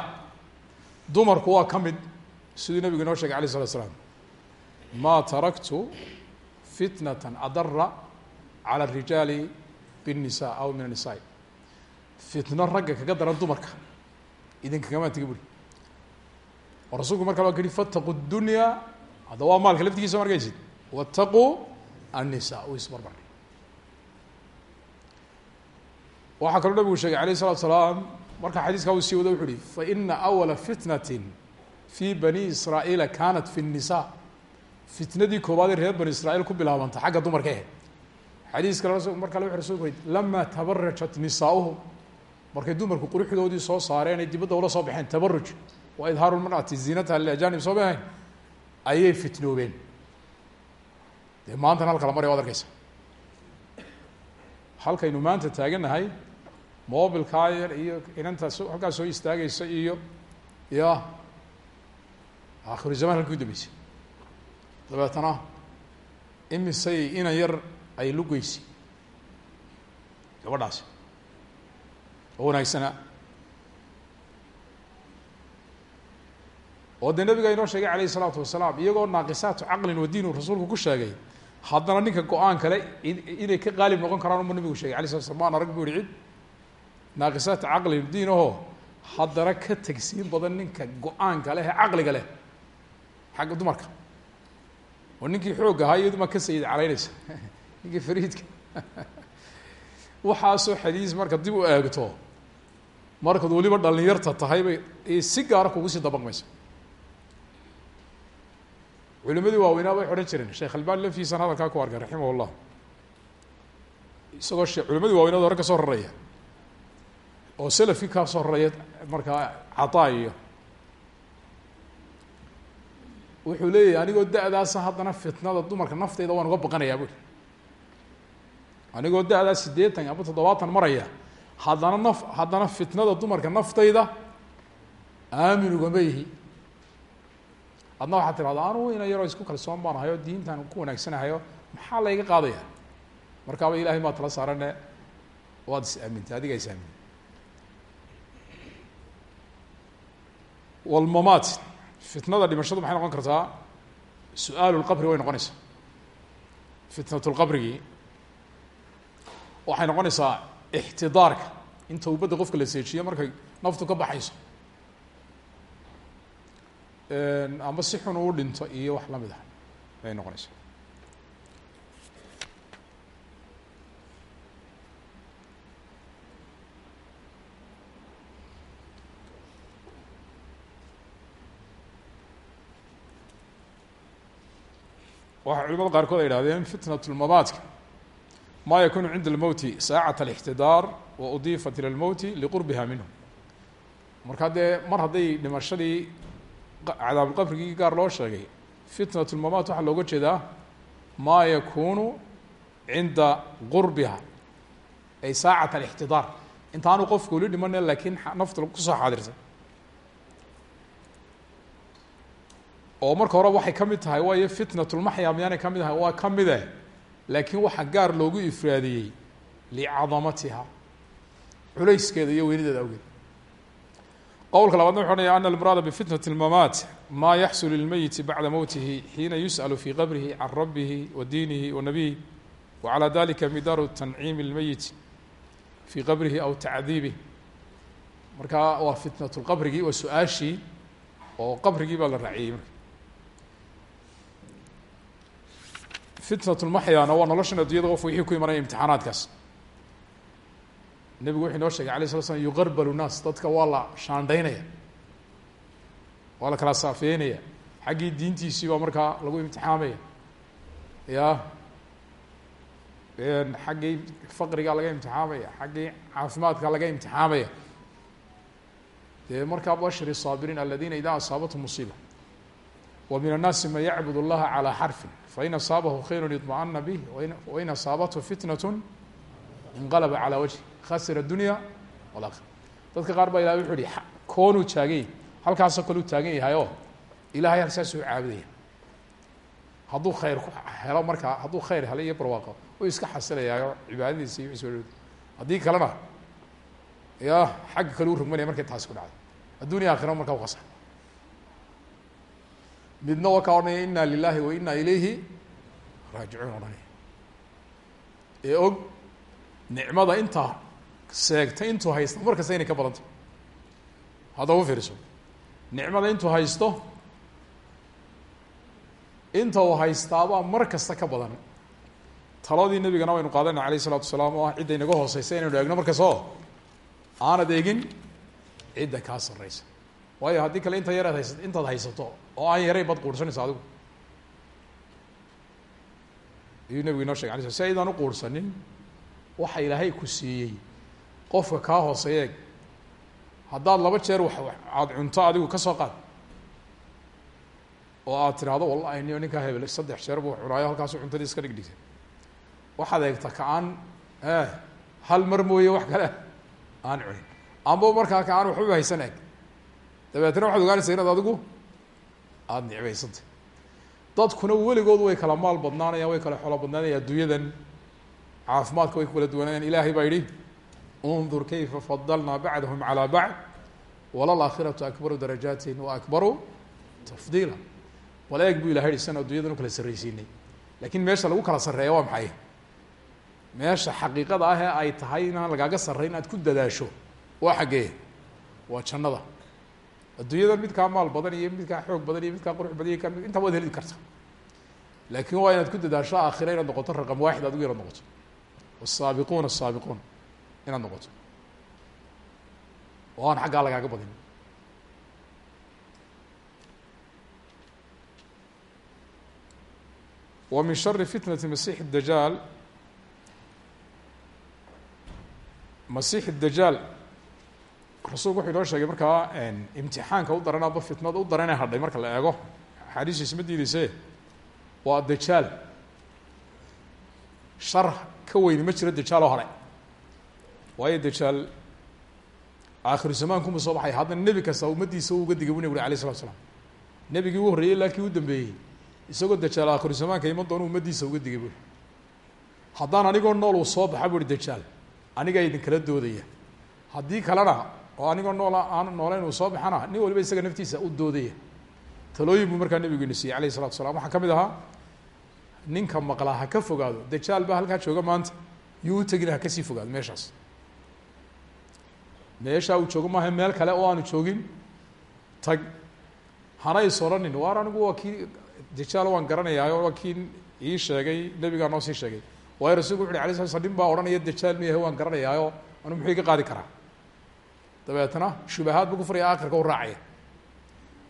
dumarku waa ka mid siduu nebigu inoo sheegay alayh salatu slaam maa taraktu fitnata adara cala arijaali binnisa aw min annisaa fitno ragga kaga daran dumarka idinkagamaa tiga buri oo rasulku markaa waa ka yihi fataqu dunya hadda waa maalka laftigiisa markaysid wataquu annisa u isbarbar waxaa kaloo nabigu sheegay alayh الsalatu salaam markaa xadiiskaa uu sii wado wuxu uhi faina awala fitnati fi bani israa'iila kanat fi الnisa fitnadii koobaad ee reer bani israa'iil ku bilaabanta xagga dumarka ahayd xadiis kale mar kale wuxu rasulku yihi lama tabarajat nisaauhum markay dumarku quruxdoodii soo saareen ay dibadda ula soo baxeen tabaruj wa idhaaru lmar'ati ziinataha liajanib soo mahayn ayay fitnoobeen. Dee maantana halka la maraya waad arkeysa halkaynu maanta taagannahay mobilkaa yar iyo inanta s halkaa soo istaagaysa iyo ya akhiru zaman halkii u dambeysay. Dabeetana imisay inan yar ay lugeysay gabadhaasi. Oo wanaagsana oo dee nabiga inoo sheegay alayh الsalaatu wasalaam iyagoo naaqisaatu caqlin wa uu rasuulku ku sheegay haddana ninka go'aan kale inay ka qaalib noqon karaan uma nabigu shegay alay slat slam maan arag bu yihi cid naaqisaat caqlin diin ahoo haddana ka tegsiin badan ninka go'aanka leh ee caqliga leh xagga dumarka. Oo ninkii xoog ahaa iyadu maa ka sayid calaynaysa *laughs* ninkii fariidka. *laughs* Waxaasoo xadiis marka dib u eegto markaad weliba dhalinyarta tahay bay si gaara kugu sii dabaqmaysa culimadii waaweynaa bay odhan jireen. Sheekh albani laftiisana hadalkaa ku arkay raximah llah isagoo culimadii waaweynad hore ka soo rareeya oo selafki kaa soo rareeya markaa cataa iyo wuxuu leeyahay anigoo da-daasa haddana fitnada dumarka nafteyda waan uga baqanayaa bui anigoo da-daa siddeetan ama toddobaatan maraya haddana naf haddana fitnada dumarka naftayda aamin ugama adna waxaad tirahda anugu ina yaroo isku kalsoon baan ahay oo ku wanaagsanahayo maxaa layga qaadaya? Markaaba ilahay maa tala saarane waad is aamintay adiga is aamin walmamaat fitnada dhimashadu maxay noqon kartaa? Su'aalu lqabri way noqonaysaa. Fitnatu lqabrigii waxay noqonaysaa ixtidaarka. In towbadda qofka la seejiyo markay naftu ka baxayso amba si xun uu dhinto iyo wax la mid ah. Ayay noqonaysa waxaa culimada qaarkood ay idhahdeen fitnat lmabaadka ma yakunu cinda almowti saacat alixtidaar wa udiifat ila lmowti liqurbiha minhu. Markaa dee mar hadday dhimashadii cadaabulqabrigii gaar loo sheegay. Fitnat lmamaat waxaa looga jeedaa maa yakunu cinda qurbiha ay saacat alاxtidaar intaanu qofku weli dhimane laakiin naftu ku soo xaadirtay. Oo marka hore waxay ka mid tahay waayo fitnatulmaxya miyaanay ka mid ahay waa ka mide laakiin waxaa gaar loogu ifraadiyey licadamatiha culayskeeda iyo weynideeda awgeed qowlka labaadna wuxu ohanaya ana almuraada bifitnat اlmamaat ma yaxsulu lilmeyiti bacda mowtihi xiina yus'alu fii qabrihi can rabbihi wa diinihi wa nabiyihi wa calaa dalika midaaru tanciimi اlmeyiti fii qabrihi aw tacdiibih marka waa fitnatu qabrigii waa su'aashii oo qabrigii baa la raaciyey marka. Fitnat lmaxyaana waa noloshan addunyada qof wixii ku imanaya imtixaanaadkaas nebigu wuxuu inoo sheegay alay slat slam yuqarbalu naas dadka waa la shaandhaynaya waa la kala saafeynaya xaggii diintiisii baa markaa lagu imtixaamaya ya xaggii faqrigaa laga imtixaamaya xaggii caafimaadka laga imtixaamaya dee markaa bashir الصاabiriin aladina ida asaabathum musiiba wa min الnaasi man yacbud اllaha calى xarfin fain asaabahu khayru iطmaأna bih wain asaabathu fitnaة inqalba calى wajhi khasira dunya wاlakira dadka qaar baa ilahay wuxu uhi koonuu taagany halkaasoo kale u taagan yahay oo ilahay halsaasuu caabudaya hadduu khayr ku helo markaa hadduu khayr helo iyo barwaaqo u iska xasilayaayo cibaadadiisa iyo wiis haddii kalena ya xagga kale u rugmanaya markay taasi ku dhacday. Addunya akhira markaa u qasa midna waa kaa ina lilahi wa ina ilayhi raajicuun odhanaya ee og nicmada intaa seegta intuu haysto mar kasta inay ka badanta haddaba u fiiriso. Nicmada intuu haysto inta uu haystaabaa mar kasta ka badan. Taladii nebigana waynu qaadanay alayh isalatu wasalaam oo ah cidda inaga hooseysa inaynu eegno markas oo aanad eegin cidda kaa sarreysa waayo haddii kale inta yareed haysa intaad haysato oo aan yaray baad quurhsanaysa adigu. Ayuu nebigu inoo shegay ala sl si aydaan uquurhsanin waxa ilaahay ku siiyey qofka kaa hooseeya eeg. Haddaad laba jeer wax aada cunto adigu ka soo qaad. Oo aad tidhaahdo wallahi niyo ninkaa hebel saddex jeer buu cunaayo halkaasu cuntadii iska dhig dhigtay waxaad eegta ka aan hal mar mooye wax kale aan cunin. Amba markaa ka aan waxbaba haysan eg dabeetna waxaad ogaanaysa inaad adigu aada nicmaysantay dadkuna weligood way kala maal badnaanayaan way kala xolo badnaanayaan adduunyadan caafimaadka way ku kala duwanayaan. Ilaahay baa yidhi undur kayfa fadalnaa bacdahum calaa bacd walalaakhiratu akbaru darajaatin wa akbaru tafdiila bal eeg buu ilahay yihi san adduunyadan u kala sarraysiinay laakiin meesha lagu kala sarreeya waa maxay meesha xaqiiqada ah ee ay tahay inaan lagaaga sarrayn aad ku dadaasho waa xaggee waa jannada adduunyadan midkaa maal badan iyo midkaa xoog badan iyo midkaa qurux badan iyo ka intaa waad heli karta laakiin waa inaad ku dadaasho aakhira inaad noqoto raqam waaxid adigu inaad noqoto wasaabiquuna asaabiquun inaad noqoto. Oo aan xaggaa lagaaga badin. Wa min shari fitnati masix dajaal masix dajaal rasuulku wuxuu inoo sheegay markaa imtixaanka u daran aba fitnada u daran ee hadhay marka la eego. Axaadiisu isma diideyse waa dajaal shar ka weyni ma jiro dajaal oo hadhay waayo dajaal aakhiru zamaankumu soo baxay? Haddana nebi kasta ummaddiisa u uga digay bu nabig alay slatu slam nebigii u horreeyey ilaa kii u dambeeyey. Isagoo dajaal aakhiru zamaanka iman doonu ummaddiisa uga digay bui haddaan anigoo nool uu soo baxa bu uhi dajaal anigaa idinkala doodaya. Haddii kalena oo anigoo noola aan nooleyn uu soo baxana nin waliba isaga naftiisa u doodaya. Talooyin buu markaa nebigu ina siiyey alayh isalatu salam ahaa ninka maqlaa ha ka fogaado. Dajaal baa halkaa jooga maanta. Yuu u tegina ha ka sii fogaado meeshaas meeshaa uu joogo maaha meel kale oo aanu joogin. Tag hana is odhanin waar anigu waa kii dajaal waan garanayaayo waa kii ii sheegay nebigaa noo sii sheegay. Waayo rasulku wuxu uhi alay sla sl baa odhanaya dajaal miyahay waan garanayaayo anu muxuu iga qaadi karaa? Dabeetna shubahaad buu ku furaya akhirka u raacaya.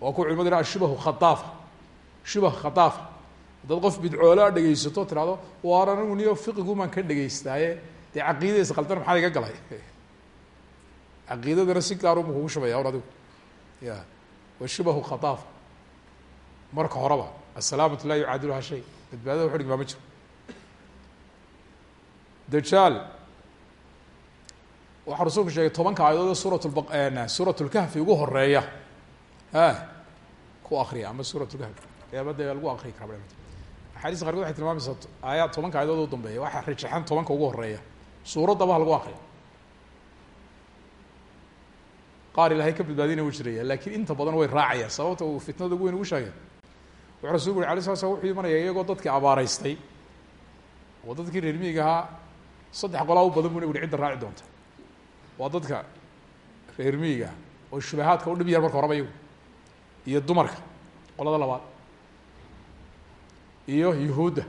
Waa ku culimadu yidhaha shubahu khadaafa shubah khadaafa haddaad qof bidcoolaa dhegaysato tirahdo waar anigu niyo fiqigumaan ka dhegaystaaye. Dee caqiidadiisa qaldan maxaa iga galay *laughs* caqiidadana si gaaruma kugu shubaya un adigu ya wa shubahu khadaafa marka horeba asalaamatu laa yucaadiluha shay badbaadada waxu dhigmaa ma jiro dajaal waxaa rasuulku sheegay tobanka aayadood suurat suurat lkahfi ugu horreeya a ku akriya ama suuratulkahf eeba dee lagu akri karaa axaadiista qarkood waxay tilmaamaysaa aayaad tobanka aayadood u dambeeya waxaa rajaxan tobanka ugu horreeya suuraddaba lagu akriyo qaar ilaahay ka badbaadina u jiraya laakiin inta badan way raacayaan sababta uu fitnada ugu weyn ugu sheegay. Wuxuu rasulku uri alay sala slam wuxuu imanaya iyagoo dadkii abaaraystay oo dadkii reer miyiga ahaa saddex qolaa u badan buna uri cidda raaci doonta. Waa dadka reer miyiga oo shubahaadka u dhib yar marka horaba iyo dumarka qolada labaad iyo yuhuudda.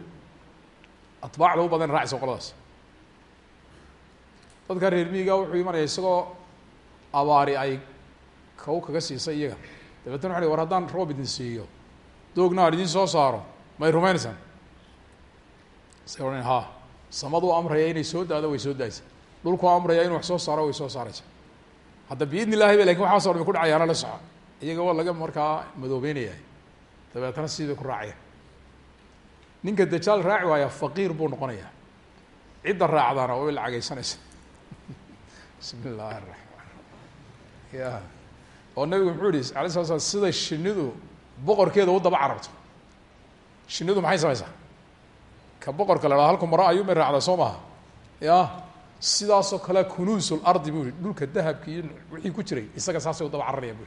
Atbaacda u badan raacaysa qoladaas. Dadka reer miyiga wuxuu imanaya isagoo abaari ay kaw kaga siisay iyaga. Dabeetna waxa war haddaan roob idin siiyo. Doogna aan idin soo saaro. May rumaynaysaan? Say odhan ha samaduu amraya inay soo daado way soo daaysa. Dhulkuu amraya inuu wax soo saaro way soo saaraysa. Hadda biidni illahi ba laakiin waxaaso dhan ku dhacayaana la soco iyaga waa laga markaa madoobeynaya dabeetna sidii ku raacaya ninka dajaal raaci waaya faqiir buu noqonaya cidda raacdaana way lacageysanaysa *laughs* bismi illaahi araxmaan ya oo nabigu muxuu yihi alay sala slam sida shinidu boqorkeeda u daba cararto. Shinidu maxay samaysaa? Ka boqorka la hahdo halku maro ayuumay raacdaa soo maaha? Ya sidaasoo kale kunuusul ardi bu yihi dhulka dahabki iyo wixii ku jiray isaga saasay u daba cararaya bu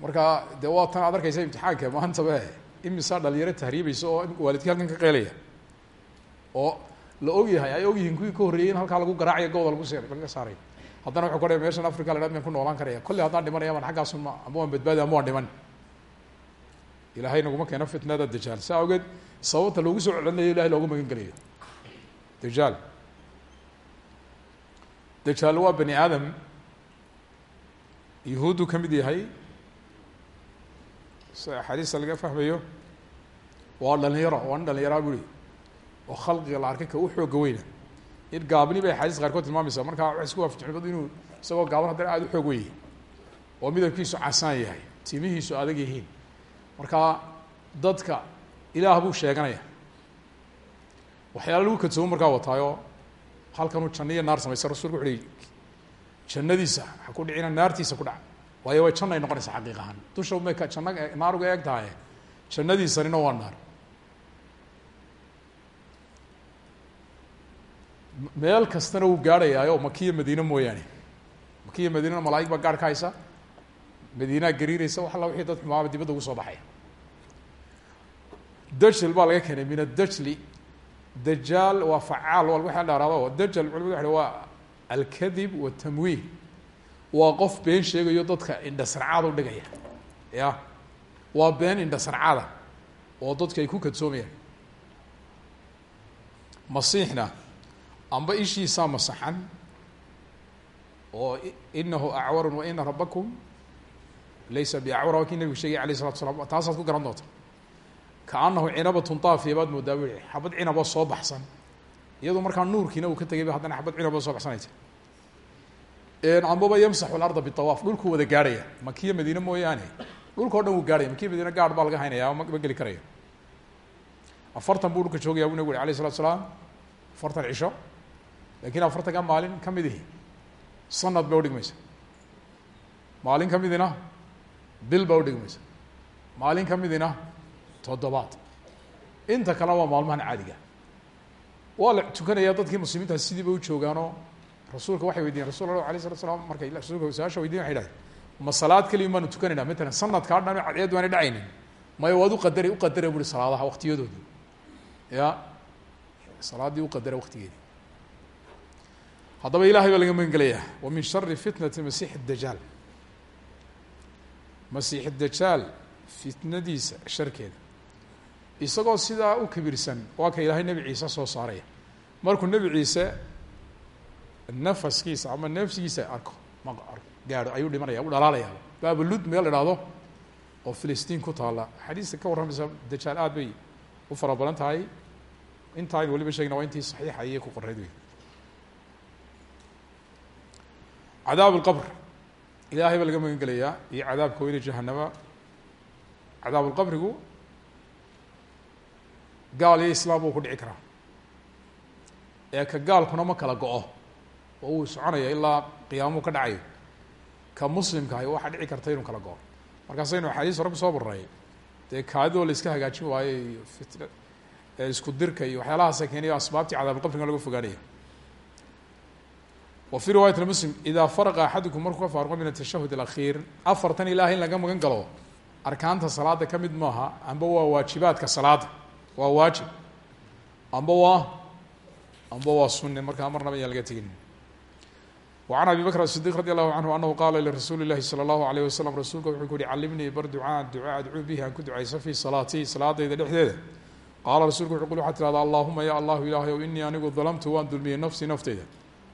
marka dee waa tan aad arkaysa imtixaanka maantaba imisaa dhalinyaro tahriibaysa oo waalidkii halkan ka qeylaya oo la ogyahay ay ogyihiin kuwii ka horreeyey in halkaa lagu garaacayo gobda lagu se laga saarayo haddana wuxuu ka dhaya meeshan africa la miyan ku noolaan karaya. Kolley haddaan dhimanaya baan xaggaasun ma ama waan badbaadi ama waan dhiman. Ilaahay naguma keeno fitnada dajaal. Saa awgeed sababta loogu soo celinayo ilahay loogu magan gelayo dajaal. Dajaal waa bani aadam. Yahuudu ka mid yahay. Axaadiista laga fahmayo waa dhalinyaro waa nin dhalinyaraa buri oo khalqiga la arkay ka u xooga weyna. In gaabni bay axaadiis qaarkood tilmaamaysaa. Markaa waxay isku waafajin inuu isagoo gaaban haddana aada u xoog weyn oo midabkiisu casaan yahay timihiisu adag yihiin. Markaa dadka ilaah buu sheeganaya. Waxyaala lagu kadsoomo markaa wataayo halkanuu janno iyo naar samaysa rasulku wuxu uhi jannadiisa ha ku dhicina naartiisa ku dhac. Waayo way janno ay noqonaysaa xaqiiq ahaan dusha may ka janno naar uga eeg tahay jannadiisanina waa naar meel kastana wuu gaadhayaayo makiya madiine mooyaane? Makiya madiinena malaaig baa gaar ka haysa madiinaa gariireysa wax alla wixii dad xumaaba dibadda ugu soo baxaya. Dajl baa laga keenay min adajli dajaal waa facaal waxa dhaaraado. Dajal culimadu waxa waa alkadib watamwiih waa qof been sheegayo dadka indhasarcaada udhigaya ya? Waa been indhasarcaada oo dadka ay ku kadsoomayaan masiixna amba ishiisaa masaxan oo inahu acwarun wa ina rabakum laysa biacwar waa kii nabigu sheegay alayh isalatu slam taasaad ku garan doonta kaanahu cinabatun daafiya baad moodaa bu xabad cinaboo soo baxsan. Iyadoo markaa nuurkiina uu ka tegay ba haddana xabad cinaboo soo baxsanaysa ambaba yamsaxu larda biawaaf dhulkuu wada gaarhaya makiya madiine mooyaane. Dhulka dhan wuu gaarhaya makiya madiine gaar baa laga haynaya ma geli karaya afartan buu dhulka joogaya bu nabigu uri alayh isalatu salaam afartan cisho laakiin afartanka maalin ka mid ihi sanad ba udhigmaysa maalin ka midina bil ba udhigmaysa maalin ka midina toddobaad inta kalena waa maalmahan caadiga waa tukanaya dadkii muslimiinta sidiiba u joogaanoo rasuulka waxay weydiyen rasul la alay slat slam markay rasulka su'aasha weydiyen waxay dhahay ma salaad keliya baanu tukanayna matalan sanadkaa dhan cadceed waana dhacaynin maya waad uqadara uqadara buri salaadaha waktiyadoodi ya salaaddii uqadara waktigeedi haddaba ilahay baa laga magan gelaya wa min shari fitnati masiix dajaal. Masiix dajaal fitnadiisa sharkeeda. Isagoo sidaa u kibirsan waa ka ilaahay nebi ciise soo saaraya markuu nebi ciise nafaskiisa ama nafsigiisa arko ma gaadho ayuu dhimanaya u dhalaalaya. Baabalud meel idhaahdo oo filistiin ku taalla. Xadiista ka warramaysa dajaal aad bay u fara badan tahay. Inta aynu waliba sheegna waa intii saxiixa ayay ku qoreyd wey cadaab lqabr ilaahay baa laga magan gelayaa iyo cadaabka weyne jahanama cadaab lqabrigu gaal iyo islaam buu ku dhici karaa ee ka gaalkuna ma kala go-o oo uu soconaya ilaa qiyaamuhu ka dhacayo ka muslimka ahay waxaa dhici karta inuu kala go-o markaasaynu axaadiis hore ku soo barnay dee kaadidoo la iska hagaajin waayo iyo fitn isku dirka iyo waxyaalahaasa keenayo asbaabtii cadaabulqabriga laga fogaanaya wa fii riwayat muslim idaa faraqa axadukum markuu ka faaruqo min atashahud alakhiir afartan ilaah in laga magan galo arkaanta salaada ka mid maaha amba waa waajibaadka salaada waa waajib amba waa amba waa sunne markaa marnaba ayaan laga tegin وعن أبي بكر الصديق رضي الله عنه أنه قال لرسuuل اللhi صلى الله عليه وسلم rasuulka wuxuu ku uhi calimnii bar ducاa ducaa adcuu bihi aan ku ducayso fii salaatii salaadayda dhexdeeda qaala rasulku wuxu qul waxaad tirahdaa allahuma ya allahu ilaahay ow inii anigu dalamtu waan dulmiyey nafsii nafteyda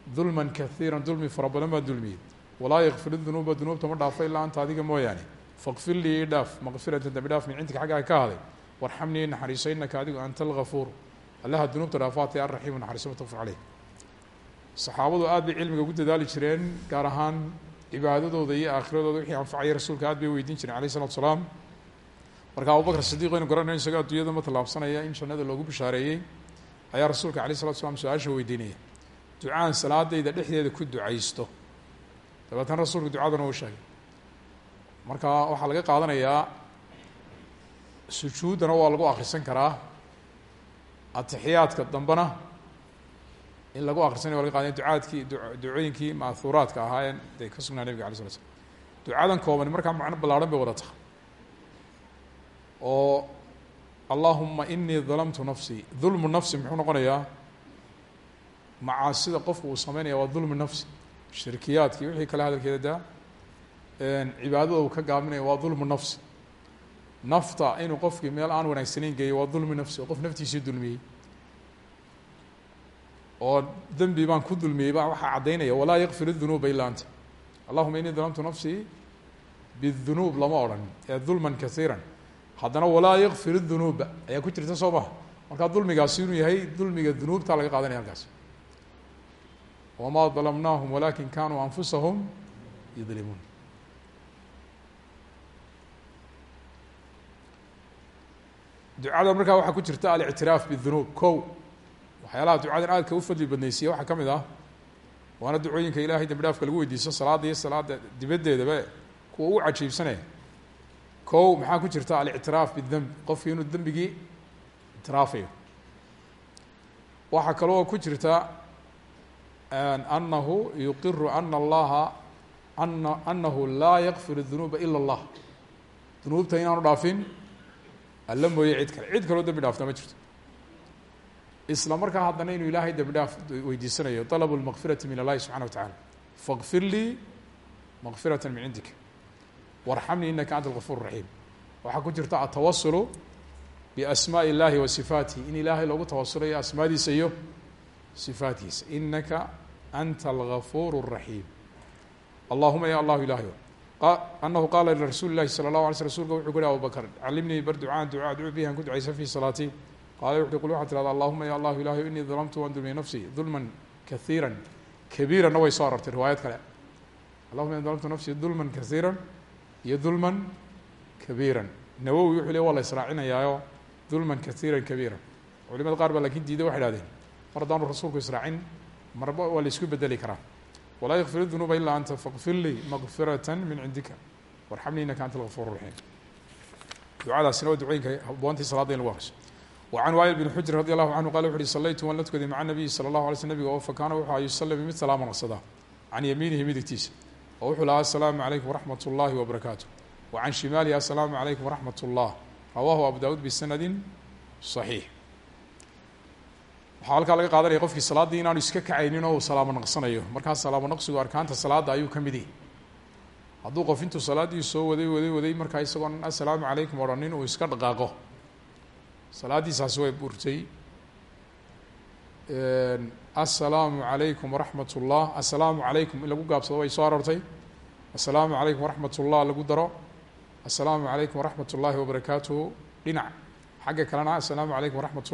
dulman kahiira dulmi fara badan baan dulmiyey walaa yakfir dunuuba dunuubta ma dhaafo ilaa anta adiga mooyaane faqfir lii ii dhaaf maqfiratan dambi dhaaf min cindika xaggaaga ka ahday warxamnii naxariiso inaka adigu anta algafuur allaha dunuubta dhaafaatay alraxiimu naxariiso mutafaq caleyh saxaabadu aad bay cilmiga ugu dadaali jireen gaar ahaan cibaadadooda iyo aakhiradooda wixii anfacaya rasuulka aad bay weydiin jireen alayh isalatu salaam marka abubakr sidiq aynu garanayo isagoo adduunyada ma tallaabsanaya in jannada loogu bishaareeyey ayaa rasuulka alayh salatu slam su'aasha weydiinaya ducaan salaadayda dhexdeeda ku ducaysto. Dabeetana rasuulku ducadana uu sheegay. Marka waxaa laga qaadanayaa sujuuddana waa lagu akrisan karaa. Atixiyaadka dambena in lagu akrisanay wa laga qaadanya ducaadkii ducooyinkii maahuuraadka ahaayeen. Dee ka sugnaa nebiga alay sla slam ducadan koobani markaa macno ballaarhan bay wada tahay oo allahuma inii dalamtu nafsii dulmu nafsi muxuu noqonayaa macaasida qofku uu sameynaya waa dulmu nafsi shirkiyaadkii wixii kale hadalkeeda daa cibaadada uu ka gaabinaya waa dulmu nafsi. Nafta inuu qofkii meel aan wanaagsanayn geeyo waa dulmu nafsi qof naftiisii dulmiyey. Oo dembi baan ku dulmiyey ba waxaa caddaynaya walaa yakfir dunuuba ilaa anta. Allahuma inii dalamtu nafsii bidunuub lama odhan ee dulman kaiira haddana walaa yakfir dunuuba ayaa ku jirta soo maha markaa dulmigaasi inuu yahay dulmiga dunuubta laga qaadanaya halkaas wamaa dalamnaahum walakin kanuu anfusahum yadlimuun ducada markaa waxaa ku jirta alictiraaf bidunuub ko waxyaalaha ducadan aadka u fadli badnaysiya waxaa ka mid ah waana ducooyinka ilaahay dembi dhaafka lagu weydiisto salaada iyo salaada dibaddeedaba kuwa ugu cajiibsanaya kow maxaa ku jirta alictiraaf bidemb qofki inuu dembigii ictiraafayo waxaa kaloo ku jirta anahu yuqiru ana allaha ana anahu laa yakfir dunuuba ila allah. Dunuubta inaanu dhaafin alla mooye cid kale. Cid kaloo dembi dhaafta ma jirto. Isla markaa haddana inuu ilaahay dembi dhaaf weydiisanayo albu lmaqfirati min allahi subxana wa tacaala faqfir lii maqfirata min cindika warxamnii inaka anta algafuur raxiim waxaa ku jirta atawasulu biasmaai اllahi wa sifaatihi. In ilaahay loogu tawasulayo asmaadiisa iyo sifaatkiisa inaka anta algafuur الraxiim allahuma ya allahu ilahy anahu qaala lirasuuli lahi salى اlahu alay sl rsulka wuxuu ku hi abu bakr calimnii bar ducaan duca adcuu bihi an ku ducaysa fi salaatii qaala wuxu qul waxaa tirahda allahuma ya allahu ilahy inii dalamtu waan dulmiyey nafsii dulman kaiira kabiiranna way soo arortay riwaayad kale allahuma ini dalamtu nafsii dulman kaiira iyo dulman kabiiran nawowi wuxuu le waa la israacinayaayo dulman kaiira kabiira culimada qaar baa lakin diiday waxay hahdeen mar haddaanu rasuulku israacin marba waa la isku bedeli karaa walaa yakfir dunuuba ilaa anta faqfir lii maqfirata min cindika warxamnii inaka anta algafuur raxiim ducadaasina waa ducooyinka boontii salaada in lagu akriso وعن wائل بن xujr رضي الله عنه qال وxu uhi صlaytu waan la tukaday mعa النabiyi slى الlaه عlay sl nabga oo fakaana wuxu a yuslmi mid salaama naqsadaa can yamiinihi midigtiisa oo wuxuu lahaa aلsalaamu عalaykum وraxmat الlahi وbarakaatu وcan shimaalihi aلsalaamu عalaykum وraxmat الlah rawahu abu dawud bsanadi صaxiix waxaa halkaa laga qaadanaya qofkii salaaddii inaan iska kacaynin oo uu naqsanayo. Markaas salaamo naqsigu arkaanta salaadda ayuu ka mid yahay. Hadduu qof intuu soo waday waday waday markaa isagoo assalaamu calaykum odhanin uu iska dhaqaaqo. Salaaddiisaasi way burtay. Assalaamu calaykum waraxmat assalaamu calaykum in lagu gaabsado way soo arortay. Assalaamu calaykum waramatullah lagu daro. Assalaamu calaykum waraxmat ullaahi wabarakaatuhu dhinac. Xagga kalena assalaamu calaykum waraxmat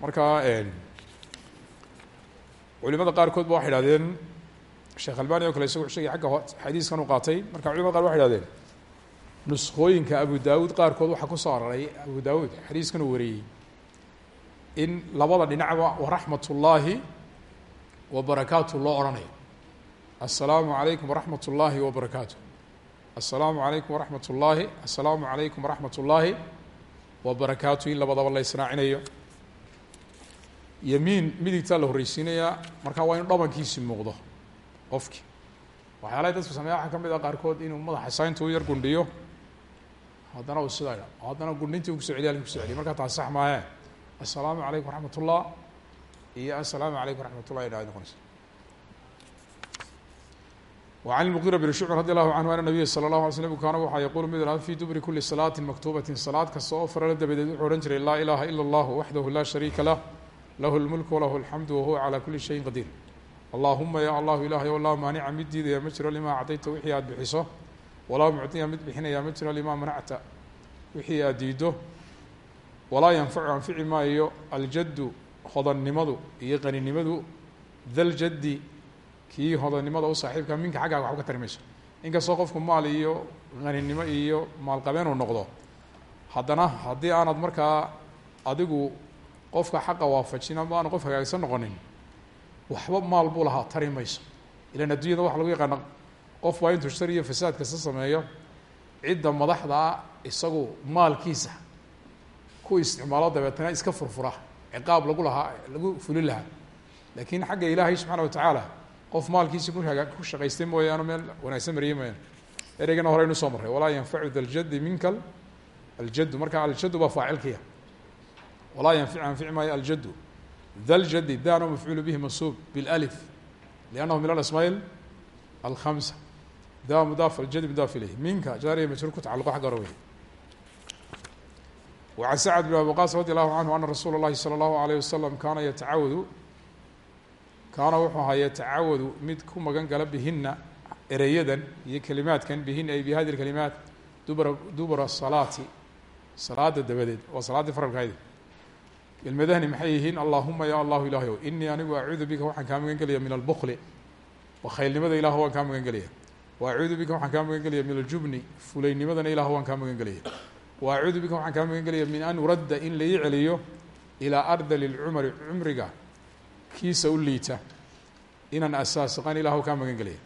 markaa culimada qaarkood ba waxay hahdeen sheekh albani o kale isagu sheegay agga xadiiskan u qaatay. Marka culimada qar waxay hahdeen nuskooyinka abu dawuud qaarkood waxaa ku soo aroray abu dawuud xadiiskan uu wariyey in labada dhinacba waraxmat ullaahi wa barakaatu loo odhanayo assalaamu calaykum waraxmat ullaahi wabarakaatu assalaamu calaykum waraxmat ullaahi assalaamu calaykum waraxmat ullaahi wabarakaatu in labadaba la israacinayo yemiin midigtaa la horreysiinayaa markaa waa inu dhabankiisi muuqdo qofki waxyaalaha dadku sameeya waxaa ka mid ah qaarkood inuu madaxa saynta u yar gundhiyo haddana uu sidaa idha haddana gundhintii u kuso celiya halki kuso celiya markaa taas sax maaye assalaamu calaykum waraxmat ullah iyo assalaamu calaykum waraxmat ullah idha noqonaysa وعن المغيرة بن شعب رضي الله عنه أن النبي صلى الله عليه وسلم كان وxaa يقول mid ha في dبر كuلi صلاaة مكتوبة صلاad kasta oo farala dabadeed wuxuu ohan jiray laa إلaha إلا الله وحده لا شhريكa lah lah الmلك وlah الحمد وهuوa عlى كuلi شhayءin qدير اللهuma ya allah ilahy o laa maanica mid diidaya ma jiro limaa acdayta wixii aad bixiso walaa mucطiya mid bixinaya ma jiro limaa manacta wixii aad diido walaa yanfacu anfici maayo aljaddu hodannimadu iyo qaninimadu daljaddi kii hodannimada u saaxiibka minka xaggaaga waxba ka tari mayso inkastoo qofku maal iyo qaninimo iyo maalqabeen uu noqdo haddana haddii aanad markaa adigu qofka xaqa waafajin ama qof hagaagsan noqonin. Waxba maal buu lahaa tari mayso. Ilan addunyada waxa lagu yaqaana qof waa intuu shar iyo fasaad kasta sameeyo cidda madaxdaa isagu maalkiisa ku isticmaalo dabeetana iska furfura ciqaab lagu lahaa lagu fulin lahaa. Laakiin xagga ilaahay subxaana watacaala qof maalkiisi ku hagaa ku shaqaystay mooyaane meel wanaagsan mariyey mooyaane. Ereygana horeynu soo marray walaa yanfacu da ljaddi aljaddu marka aljaddu baa faacilkiya walaa yanfic anfici maayo aljaddu da ljaddi dano mafcuulu bihi mansuub bilأlif liannahu min alasmail alkhamsa da mudaaf aljadi mudaaf ilayh minka jaariya majhuur ku tacalluqo xagga hore wey وعن سعد بن أبي qاs رضي الله عنه أن رsuuل الlahi صلى الله عليه وسلم kaana yتacawadu kaana wuxuu ahaa yatacawadu mid ku magan gala bihina ereyadan iyo kelimaadkan bihin ay bihadi الكelimaat dubra dubra الصalaati salaada dabadeed waa salaaddii faralkaydi kelmadahani maxay yihiin allahuma ya allahu ilaahyow inii anigu acuudu bika waxaan kaa magan min albukli bakhaylnimada ilah waan kaa magan gelaya bika waxaan kaa magan min aljubni fulaynimadana ilah waan kaa magan gelaya bika waxaan kaa magan min an uradda in lai celiyo ilaa ardali lcumari cumriga kiisa u liita inaan asaasiqan ilahu kaa magan gelaya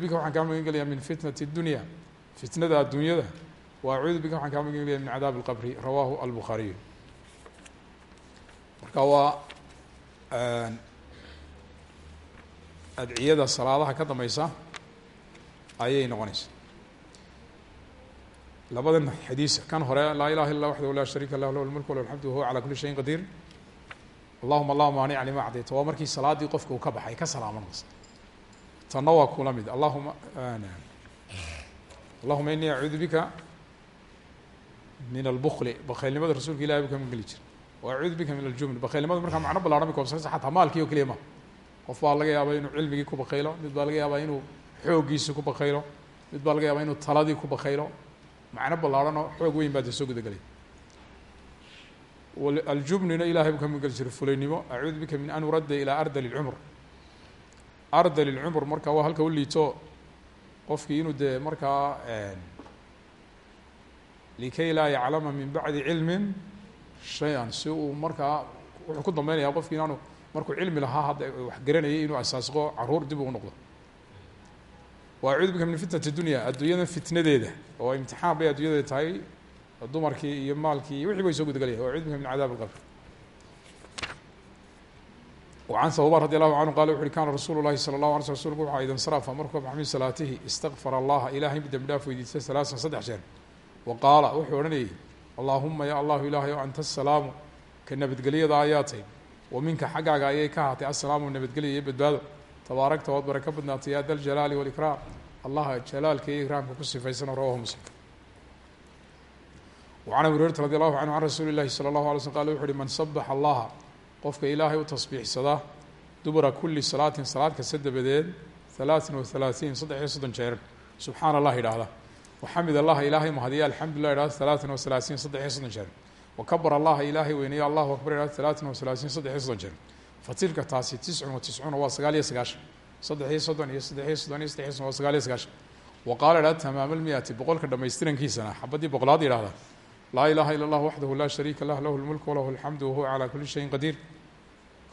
bika waxaan kaa magan min fitnati اdunya fitnada adduunyada wa bika waxaan kaa magan min cadaab اlqabri rawaahu albukhaariyu marka waa adciyada salaadaha ka dameysa ayay noqonaysa. Labadan xadiis kan hore laa ilaha illa waxdahu laa shariika lah lahu lmulk walahu alxamdu wahuwa calaa kuli shayin qadiir. Allahuma laa maanica lima acdayta. Waa markii salaaddii qofka uu ka baxay ka salaamanaysa tanna waa kula mid. Allahuma allahuma inii acuudu bika min albukli bakhaylnimada rasuulka ilahi buu ka mageli wacuudu bika min aljubn bakhaylnimadu markaa macno ballaarhan koobsanaysa xataa maalkii oo keliya ma qof baa laga yaabaa inuu cilmigii ku bakaylo mid baa laga yaabaa inuu xooggiisi ku bakaylo mid baa laga yaabaa inuu taladii ku bakaylo macno ballaarhan oo xoog weyn baa dee soo gudagelay aljubnina ilahay buu ka mageli jiray fulaynimo acuudu bika min an uradda ilaa ardali lcumr ardali lcumr marka waa halka u liito qofkii inuu dee markaa likay laa yaclama min bacdi cilmin shay-an si uu markaa wuxuu ku dambeynaya qofki inaanu markuu cilmi lahaa hadda wax garanayay inuu asaasqo carruur dib uu noqdo. Wacuudu min fitnat dunya adduunyada fitnadeeda. Oo imtixaan bay adduunyada tahay dumarkii iyo maalkii iyo wixii bay soo gudagalayahay wacuudu min cadaab qabr an hawban radi allahu canhu qala wuxu uhi kana rasuulu lahi sala اllahu ala sl rsulku waxaa idan sarafa markuu baxmin salaatihi istaqfar allaha ilahay mid dembi dhaaf weydiistay salaasan saddex jeer. Wa allaahuma ya allahu ilaahay anta asalaamu ka nabadgelyada ayaa tahy wa minka xaggaaga ayay ka ahaatay. Assalaamu nabadgelya iyo badbaado. Tabaaragta waad barako badnaatay ya daljalaali walikraam allaha jalaalka iyo ikraamka ku sifaysano rawahu muslim. Wacan abi hurayrata radi allahu canhu can rasuuli llahi sala allahu alay slm qala wuxu uhi man sabaxa allaha qofka ilaahay u tasbiixsada dubura kuli salaatin salaad kasta dabadeed halaatin wa halaatiin saddex iyo soddon jeer. Subxaana allah idhaahda wxamid allaha ilaahay mahadiya alxamdulilah idhahda salaatin wa salaasiin saddex iyo soddon jeer wakabara allaha ilaahay weyneeyo allahu akbar idhahda salaatin wa salaasiin saddex iyo soddon jeer fatilka taasi tiscun wa tiscuuna waa sagaal iyo sagaashan saddex iyo soddon iyo saddex iyo soddon iyo saddex iyo soddon waa sagaal iyo sagaashan wa qaala idhahda tamaamalmiyati boqolka dhamaystirankiisana xabadii boqolaad idhahda laa ilaaha ila allah waxdahu laa shariika lah lahu lmulku walahu alxamdu wahuwa calaa kuli shayin qadiir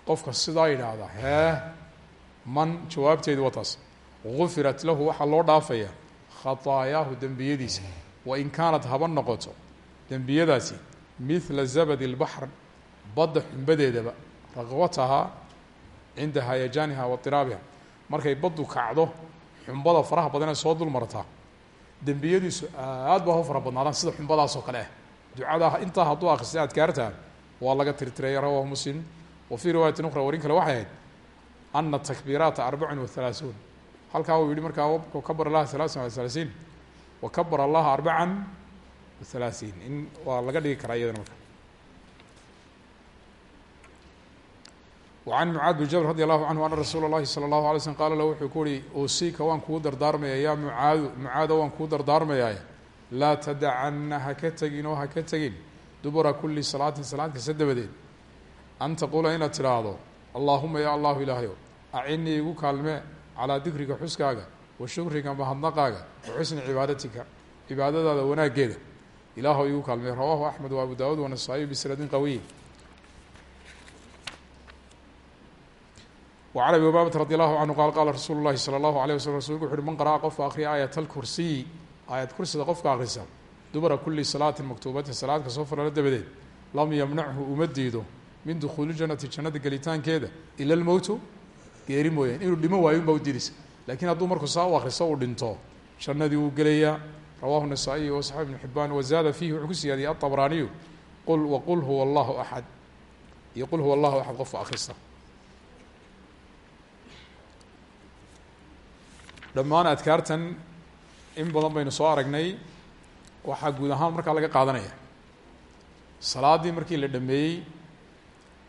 qofka sidaa idhaahda hee man jawaabteedu waa taas. Gufirat lahu waxaa loo dhaafaya khataayaahu dembiyadiisa. Wain kaanat haba noqoto dembiyadaasi mithla zabadi اlbaxr badda xumbadeedaba raqwatahaa cinda hayajaaniha wa iraabiha markay baddu kacdo xumbada faraha badan ee soo dul martaa dembiyadiisu aad baa u fara badnaadaan sida xumbadaas oo kale ah. Ducada intaa hadduu akristay adkaarta waa laga tirtiraya rawahu muslim. Wa fii riwaayatin ukhra warin kale waxay ahayd ana takbiiraata arbacin wa halaasuun halkaa uu yihi markaa kabr allaha halaaثan wa halaasiin wa kabr allaha arbacan wa halaasiin in waa laga dhigi karaa iyadana marka وعن معاad بن jبر رضي الله عنه أن رsuuل الlahi صلى الله عليه وسلم qال له wuxuu ku uhi usiika waan kuu dardaarmaya ya mعaadu mعaado waan kuu dardaarmayaa laa tadacana haka tegin oo haka tegin dubura kuli salaatin salaad kasta dabadeed an taquula inaad tidhaahdo allahuma ya allahu ilaahayo acinii igu kaalme calaa dikriga xuskaaga wa shukriga mahadnaqaaga wa xusni cibaadatika cibaadadaada wanaageeda ilaahu igu kaalmay. Rawaahu axmed wa abu daawuud wanasaa'iy bisnadin qawiyin wacan abi umaamata radi allahu canhu qaal qaala rasuulu llahi sala allahu alay waslm rasulku wuxu uhi man qara'a qofka akriya aayat alkursiyi aayad kursida qofka akrisa dubara kuli salaatin maktuubatin salaad ka soo faralo dabadeed lam yamnachu uma diido min dukhuuli janati jannada gelitaankeeda ila almowtu geeri mooyaan inuu dhimo waayo unbaa udirisa lakiin hadduu markuu saa u akriso uu dhinto jannadii wuu gelayaa rawahu nasaa-iy wasaxab ibnu xibaan wazaada fiihi wuxuu ku siyaadiyey abraaniyu qul waqul huwa allahu axad iyo qul huwa allahu axad qofka akrista dhammaan adkaartan in badan baynu soo aragnay waxaa guud ahaan markaa laga qaadanaya. Salaadii markii la dhameeyey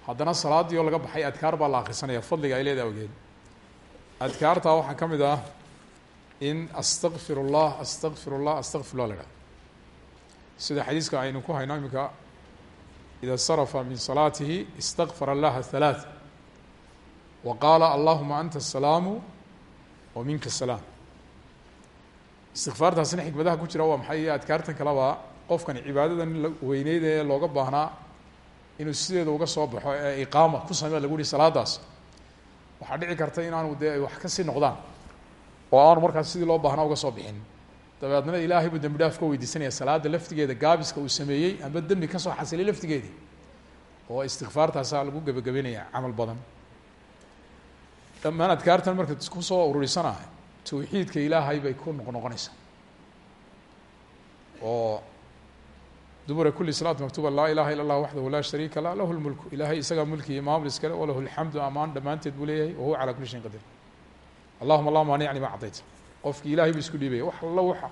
haddana salaaddii oo laga baxay adkaar baa la akrisanaya fadliga ay leeda awgeed adkaartaa waxaa ka mid ah in astaqfir اllah astaqfir اllah astaqfir llah la idhaha sida xadiiska aynu ku hayno iminka ida sarafa min salaatihi istaqfar allaha halaaث wa qaala allahuma anta aلsalaamu wa minka salaam istikfaartaasina xikmadaha ku jira waa maxay iyo adkaartan kaleba qofkani cibaadadan weyneyd ee looga baahnaa inuu sideeda uga soo baxo ee iqaama. Ku samee lagu yihi salaadaas. Waxaa dhici karta inaanu dee ay wax ka sii noqdaan. Oo aanu markaas sidii loo baahnaa uga soo bixin. Dabeedna ilaahay buu dembi dhaaf ka weydiisanaya salaada laftigeeda gaabiska uu sameeyey amba dembi ka soo xasilay laftigeedii. Oo istikfaartaasaa lagu gebagabeynaya camal badan. Dhammaan adkaartan marka ku soo ururisanahay tawxiidka ilaahay bay ku noq noqonaysaa oo dubura kuli salaat maktuba laa ilaha ila اllah waxdahu laa shariika lah lahu lmulku. Ilahay isagaa mulki iyo maamul iskale walahu alxamdu amaan dhammaanteed buu leeyahay wahuwa calaa kuli shayin qadiir. Allahuma la maanic lima cadayta qofkii ilahay bu isku dhiibaya wax allo waxa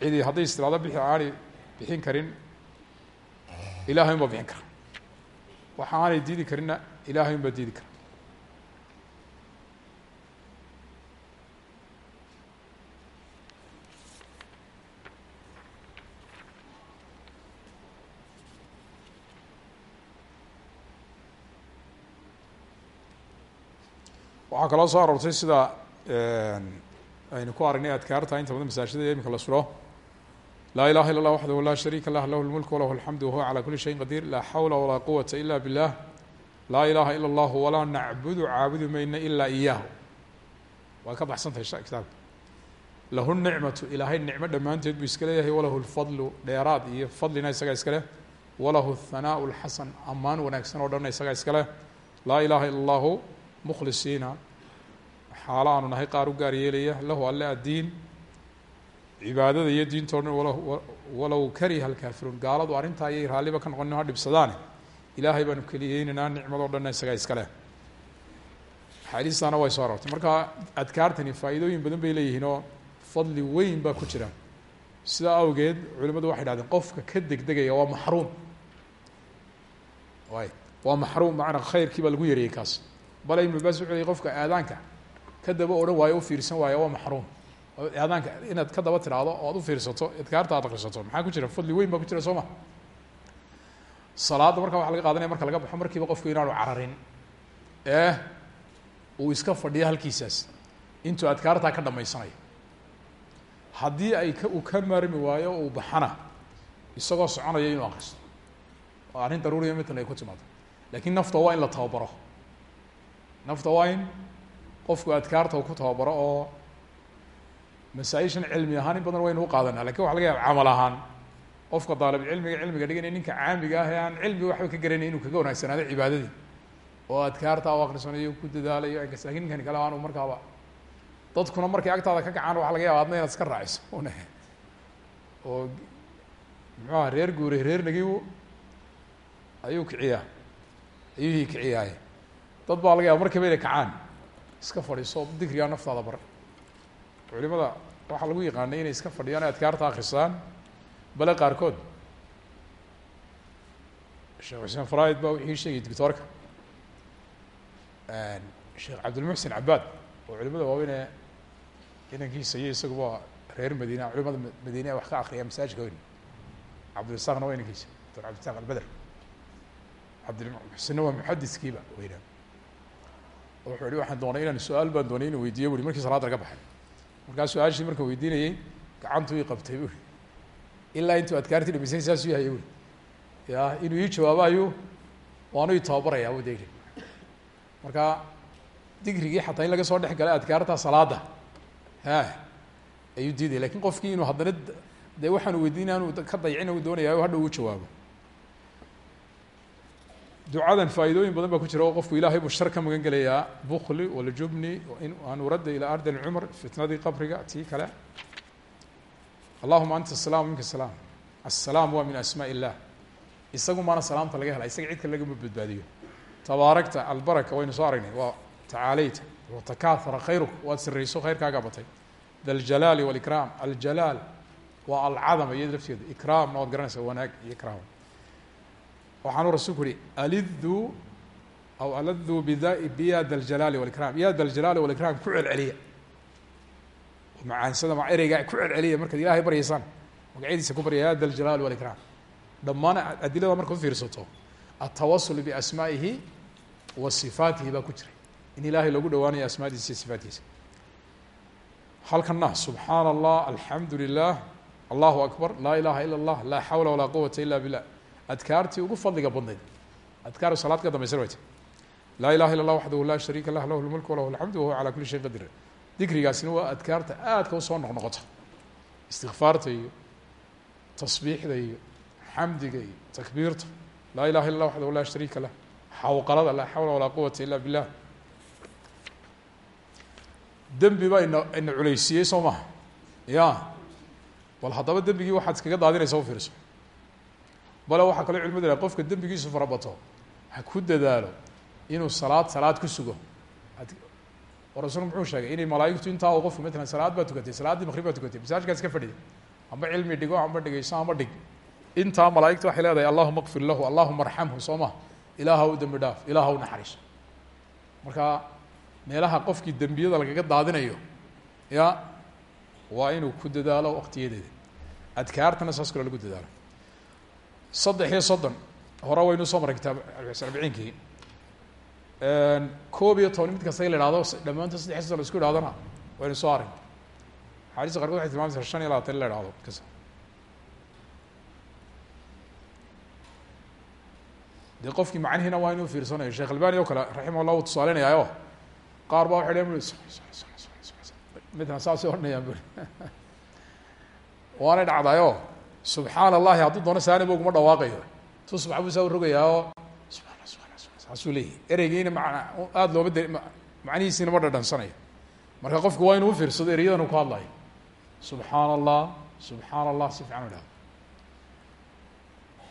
cidi hadday istiraado bixi aanay bixin karin ilahay unbaa bixin kara waxa aanay diidi karinna ilahay unbaa diidi kara waxaa kaloo soo aroortay sida aynu ku aragnay adkaarta inta badan masaajida imika la suro laa ilaha illa اllah waxdahu laa shariika lah lahu lmulk walahu alxamdu wahuwa calى kuli shayin qadiir laa xawla walaa quwata ila biاllah laa ilaha ila اllah walaa nacbudu caabudi mayna ila iyaahu waa ka baxsan tahay kitaabka lahu nicmatu ilaahay nicmo dhammaanteed buu iska leeyahay walahu lfadlu dheeraad iyo fadlina isagaa iska leh walahu hanaaء اlxasan ammaan wanaagsan oo dhanna isagaa iska leh laa ilaha ila اllahu mkhlisiina xaalo aanu nahay qaar u gaar yeelaya lahu alle addiin cibaadada iyo diintao dhan walow kariha alkaafiruun gaaladu arrintaa ayay raalliba ka noqonin ha dhibsadaane ilaahay baanu keliyeynaynaa nicmadoo dhanna isagaa iska leh axaadiistaana way soo aroortay marka adkaartani faa'iidooyin badan bay leeyihiin oo fadli weyn baa ku jira sidaa awgeed culimmadu waxay dhahdeen qofka ka degdegaya waa maxruum waa maxruum macnaa khayrkii baa lagu yareeyey kaas bale ibnu baas wuxuu ley qofka aadaanka ka daba odhan waayo u fiirsan waayo waa maxruum. Aadaanka inaad ka daba tiraahdo oo ad u fiirsato adkaarta aad akrisato maxaa ku jira? Fadli weyn baa ku jira soo ma? Salaadda markaa laga qaadanaya marka laga baxo markiiba qofku inaanu cararin ee uu iska fadhiyo halkiisaas intuu adkaartaa ka dhamaysanayo haddii ay ka uu ka maarmi waayo uu baxana isagoo soconaya inuu akristo oo arrin daruuriya midkan ay ku timaado. Lakiin nafta waa in la tababaro nafta waa in qofku adkaarta ku tababaro oo masaa-ishan cilmi ahaan in badan waynu u qaadanaa laakiin waxa laga yaaba camal ahaan qofka daalibcilmiga cilmiga dhiganaya ninka caamiga ah aan cilmi waxba ka garanay inuu kaga wanaagsanaado cibaadadii oo adkaarta u akrisanayo ku dadaalayo inkas laakiin ninkani kale aanu markaaba dadkuna markay agtaada ka kacaan waxa laga yaba adna inaad iska raaciso oo muxuaha reer guuray reer nagiw ayuu kiciyaa ayuhii kiciyaaye dad baa laga yaaba markiiba inay kacaan. Iska fadhiiso dikrigaa naftaada bar culimada waxaa lagu yaqaanay inay iska fadhiyaan adkaarta akrisaan bale qaarkood. Sheekh xuseen faraaid baa wixii sheegay doctoorka sheekh cabdilmuxsin cabaad oo culimada waaweyn ee inankiisa iyo isaguba reer madiina culimada madiine wax ka akriya masaajidka weyn cabdirasaaqna waa inankiisa doctor cabdirasaaq albeder cabdilmuxsinna waa muxadiskiiba weyna wuxuu ihi waxaan doonay inaan su'aal baan doonay inuu weydiiyo bui markii salaada laga baxay. Markaa su'aashii markaan weydiinayey gacantuu i qabtay bui ilaa intuu adkaartii dhamaysay saasuu yahay bui ya inuu ii jawaabo ayuu waanu i tababarayaa bu de marka digrigii xataa in laga soo dhex galay adkaarta salaada ha ayuu diidaya laakiin qofkii inuu haddana dee waxaanu weydiinay anu ka dayicina u doonaya o hadha uu jawaabo ducadan faa'iidooyin badan baa ku jira oo qofku ilaahay buu shar ka magan gelayaa bukli waljubni in an uradda ilaa ardi lcumr fitnadii qabriga tii kale. Allahuma anta asalaam minka salaam assalaam waa min asmaa illah isagu maana salaamta laga hela isaga cid lagama badbaadiyo. Tabaarakta albaraka waynu soo aragnay waa tacaaleyta watakahara khayruka waad sirayso khayrkaagaa batay. Daljalaali walikraam aljalaal waa alcadama iyada lafteeda. Ikraamna waad garanaysaa wanaag iyo ikraam waxaanu rasulku yihi alidu aw aladu bida biya da ljalaali walikraam. Ya da ljalaali walikraam ku celceliya. Macaansada ma ereyga ku celceliya markaad ilahay baryaysaan. Magacyadiisa ku barya ya da ljalaali walikraam. Dhammaan adilada markaad ufiirsato atawasul biasmaa'ihi wa sifaatihi baa ku jiray. In ilaahay loogu dhawaanayo asmaadiisa iyo sifaatkiisa halkana subxaana allah alxamdu lilah allahu akbar laa ilaha ila اllah laa xawla walaa quwata ila billah adkaartii ugu fadliga badnayd. Adkaar salaad ka dambaysan wayta laa ilaha illa اllah waxdahu laa shariika lah lahu lmulk walahu alxamdu wahuwa calaa kuli shayin qadir. Dikrigaasina waa adkaarta aadka u soo noqnoqota. Istikfaarta iyo tasbiixda iyo xamdiga iyo takbiirta. Laa ilaha illa lah waxdahu laa shariika lah. Xawqalada laa xawla walaa quwata ila billah. Dembi baa ina ina culeysiiyey soo maha ya bal haddaba dembigii waxaad iskaga daadinaysa u fiirso bale waxaa kaloo culimadu ihaha qofka dembigiisu farabato ha ku dadaalo inuu salaad salaad ku sugo. Oo rasulku muxuu sheegay inay malaaigtu intaa u qofku matalan salaad baa tukatay salaaddii makrib baa tukatay masaajkaas ka fadhida amba cilmi dhigo amba dhigayso amba dhig. Intaa malaaigta waxay leedahay allahuma kfir lahu allahuma arxamhu soo ma ilaaha u dembi dhaaf ilaaha u naxariiso marka meelaha qofkii dembiyada lagaga daadinayo ya waa inuu ku dadaalo waqtiyadeeda. Adkaartana saas lagu dadaalo saddex iyo soddon. Hore waynu soo maray kitaab arbiciinkii koob iyo toban mid kasta la ihahdo dhammaantood saddex iyo soddon la isku ihahdona waynu soo arag axaadiista qarkood waxay tilmaamaysaa shan iyo labaatan la ihahdo kasta dee qofkii macnihiina waa inuu fiirsanayo. Sheekh albani oo kale raximah llah uu tusaalinayaayo qaar baa waxay dhn midna saasay odhanayaan bui *laughs* waanay dhacdayo subxaana allahi hadduu doono saaniba uguma dhawaaqayo. Tu subax buu saa u rogayaao subana subana saasuu leeyahy ereygiina mana aada looma de macnihiisiina ma dhadhansanayo. Marka qofku waa inuu ufiirsado ereyadan uu ku hadlayo. Subxaana allah subxaana allah si fiican idhahdo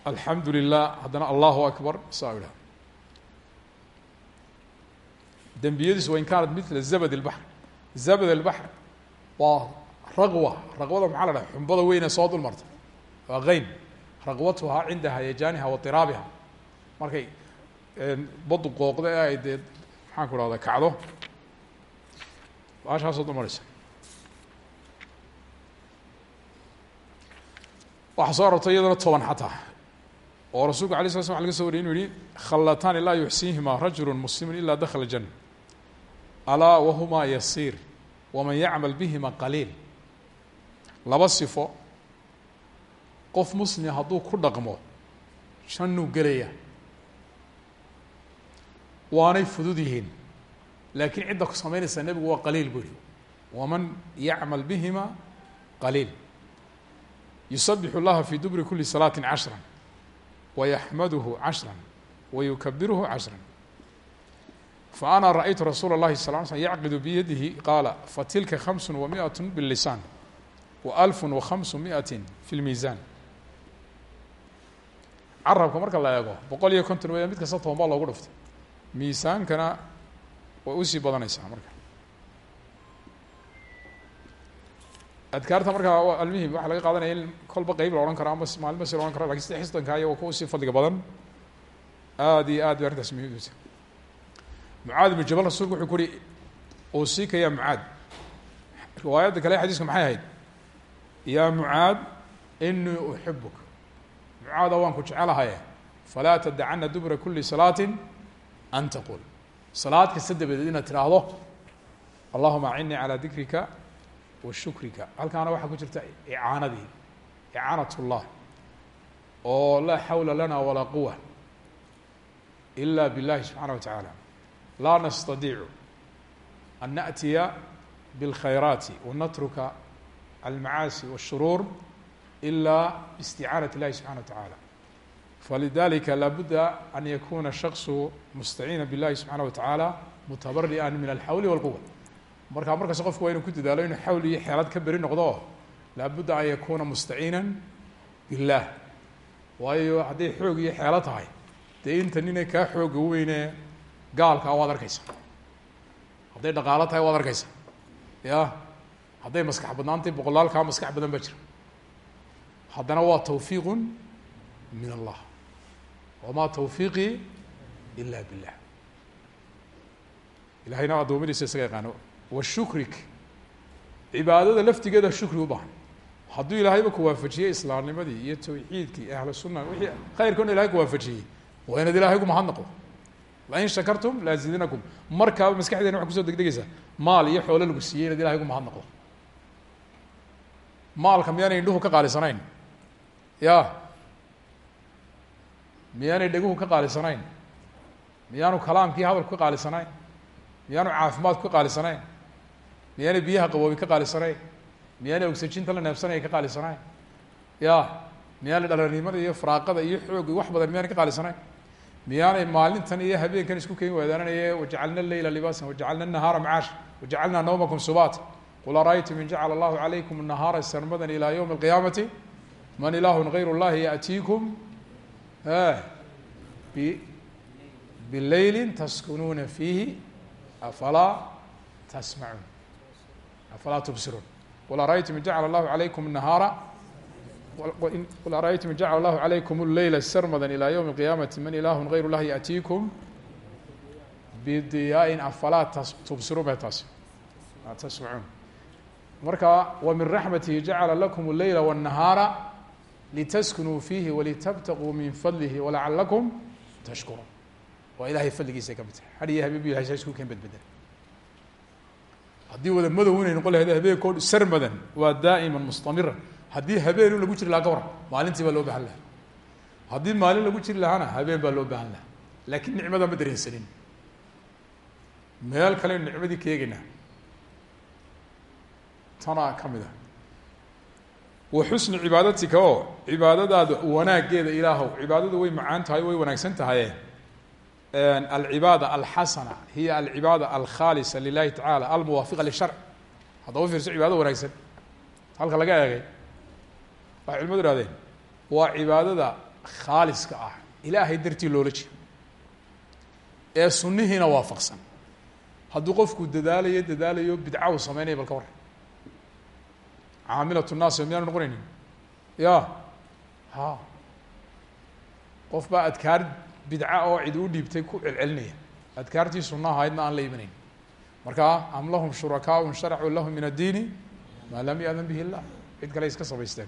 alxamdu lilah allahu akbar saa idhahdo dembiyadiisu wain kaanat mila zabad اlbaxr zabad اlbaxr waa raqwa. Raqwada maxaa la dhaha xumbada weyne soo dul marta waa keyn raqwatuhaa cinda hayajaaniha wa iraabiha markay badu qooqda ee ay dee maxaan ku rahda kacdo? Baashaa soo dul maraysa. Waxaa soo arortay iyadana toban xataa. Oo rasulku alay sla slam wa laga so wariyay inu yihi khalataani laa yuxsiihima rajulu muslimu ila dakla janة alaa wahumaa yasiir waman yacmal bihima qaliil. Laba sifo qof muslima hadduu ku dhaqmo jannuu gelaya waanay fudud yihiin laakiin cidda ku samaynaysa nebigu waa qaliil bu ihi waman yacmal bihima qaliil yusabix اllaha fi dubri kuli salaati cashra wayaxmaduhu cashra wayukabiruhu cashra faana raأytu rasuula اllahi sal ly slm yacqidu biyadihi qaala fatilka hamsu wamiئaة bاlisaan وأlf وخamس miئaة في الmiiزan carabka marka la eego boqol iyo konton weya mid kasta toban baa loogu dhuftay. Miisaankana way u sii badanaysaa marka. Adkaarta markaa almihim waxaa laga qaadanaya in kolba qeyb la odhan karo ama maalin si la ohan karo laakiin sida xisdanka iyagoo ka u sii fadliga badan aad iyo aad bay arrintaas muhiim uta mucaad jabal rasulku wuxuu ku uhi usiikaya mucaad. Riwaayadda kale xadiiska maxay ahayd? Yaa mucaad inii uxibuk mucaada waan ku jecelahaye falaa tadacana dubra kuli salaati an taqul salaad kasta dabadeed inaad tidhaahdo allahuma acinnii calaa dikrika wa shukrika halkaana waxaa ku jirta icaanadii icaanat اllah oo laa xawla lana walaa quwa ila biاllahi subxaana wa tacaala laa nastadiicu an naأtiya bاlkhayraati wanatruka almacaasi wالshuruur ilaa isticaanat illahi subxana wa tacaala falidalika laabudda an yakuna shaksu mustaciina billahi subxaana wa tacaala mutabari'an min alxawli walquwa markaa markasta qofku waa inuu ku dadaalo inuu xawl iyo xeelad ka beri noqdo oo laabudda an yakuuna mustaciinan billaah waayo hadday xoog iyo xeelo tahay dee inta nina kaa xooga weyne gaalkaa waad arkaysa hadday dhaqaalo tahay waad arkaysa ya hadday maskax badnaantay boqolaalkaa maskax badan baa jira haddana waa tawfiiqu min allah. Wamaa tawfiiqii ila billah. Ilahayna addoommadiisa isaga yaqaano wa shukrik. Cibaadada laftigeeda shukri u baahan. Hadduu ilaahayba ku waafajiyey islaamnimadii iyo tawxiidkii ahlu sunna wixii khayrkoona ilahay ku waafajiyey waa inaad ilahay gu mahadnaqo lain shakartum laazidinakum markaaba maskaxdeena waxay ku soo degdegeysaa maal iyo xoolo lagu siiyey inaad ilahay gu mahadnaqdo maalka miyaanay indhuhu ka qaalisanayn ya. Miyaanay dheguhu ka qaalisanayn. Miyaanu kalaamkii hadalku ka qaalisanayn. Miyaanu caafimaadku ka qaalisanayn. Miyaanay biyaha qaboobi ka qaalisanayn. Miyaanay oxijinta la neebsanaya ka qaalisanayn. Ya. Miyaanay dhalarnimada iyo faraaqada iyo xooga wax badan miyaanay ka qaalisanayn. Miyaanay maalintan iyo habeenkan isku keeni waadaananaye wajacalna leyla libaasan wajacalna nahaara macaasha wajacalna nawmakum subaat qul araytum in jacala allahu calaykum nahaara sarmadan ilaa ywmi alqiyaamati man ilaahu gayr اllahi yaأtiikum bileyli taskunuuna fiihi afalaa tasmacuun afalaa tubsiruun qul araytum in jacala allahu calaykum nahaara qul araytum in jacala allahu calaykum leyla sarmada ilى ywmi اlqiyaamati man ilaahu gayr اllahi yaأtiikum bidiyaain afalaa tubsiruun bay taasi tasmacuun marka wa min raxmatihi jacala lakum اleyla wالnahaara litaskunuu fiihi walitabtaquu min fadlihi walacalakum tashkuruun waa ilahay fadligiisa ka mid tahay had iyo habeen bu ilahay saa isku keen bedbedel haddii wada madow inay noqon lahayd habeenkood sarmadan waa daa'iman mustamiran. Haddii habeen lagu jiri lahaa ka waran maalintii baa loo baahan lahaa. Haddii maalin lagu jiri lahaana habeen baa loo baahan lahaa. Laakiin nicmada ma dareensanin. Meel kale nicmadii ka eegeynaa tanaa wa xusni cibaadatika oo cibaadadaada wanaaggeeda ilaahow cibaadadu way macaan tahay way wanaagsan tahaye alcibaada alxasana hiya alcibaada alkhaalisa lilahi tacala almuwaafiqa lisharc. Haddaba fiirso cibaadada wanaagsan. Halka laga eegay. Waxay culimadu ihahdeen waa cibaadada khaaliska ah ilaahay dartii loola jeedo ee sunnihiina waafaqsan. Hadduu qofku dadaalayo dadaalayo bidca uu sameynaya bal ka warran caamilat naas miyaanu noqonaynin ya ha qof baa adkaar bidca oo cid u dhiibtay ku celcelinaya adkaartii sunna ahaydna aan la imanayn marka am lahum shurakaau sharacuu lahum min addiini maa lam yadan bihi illah cid kale iska samaysteen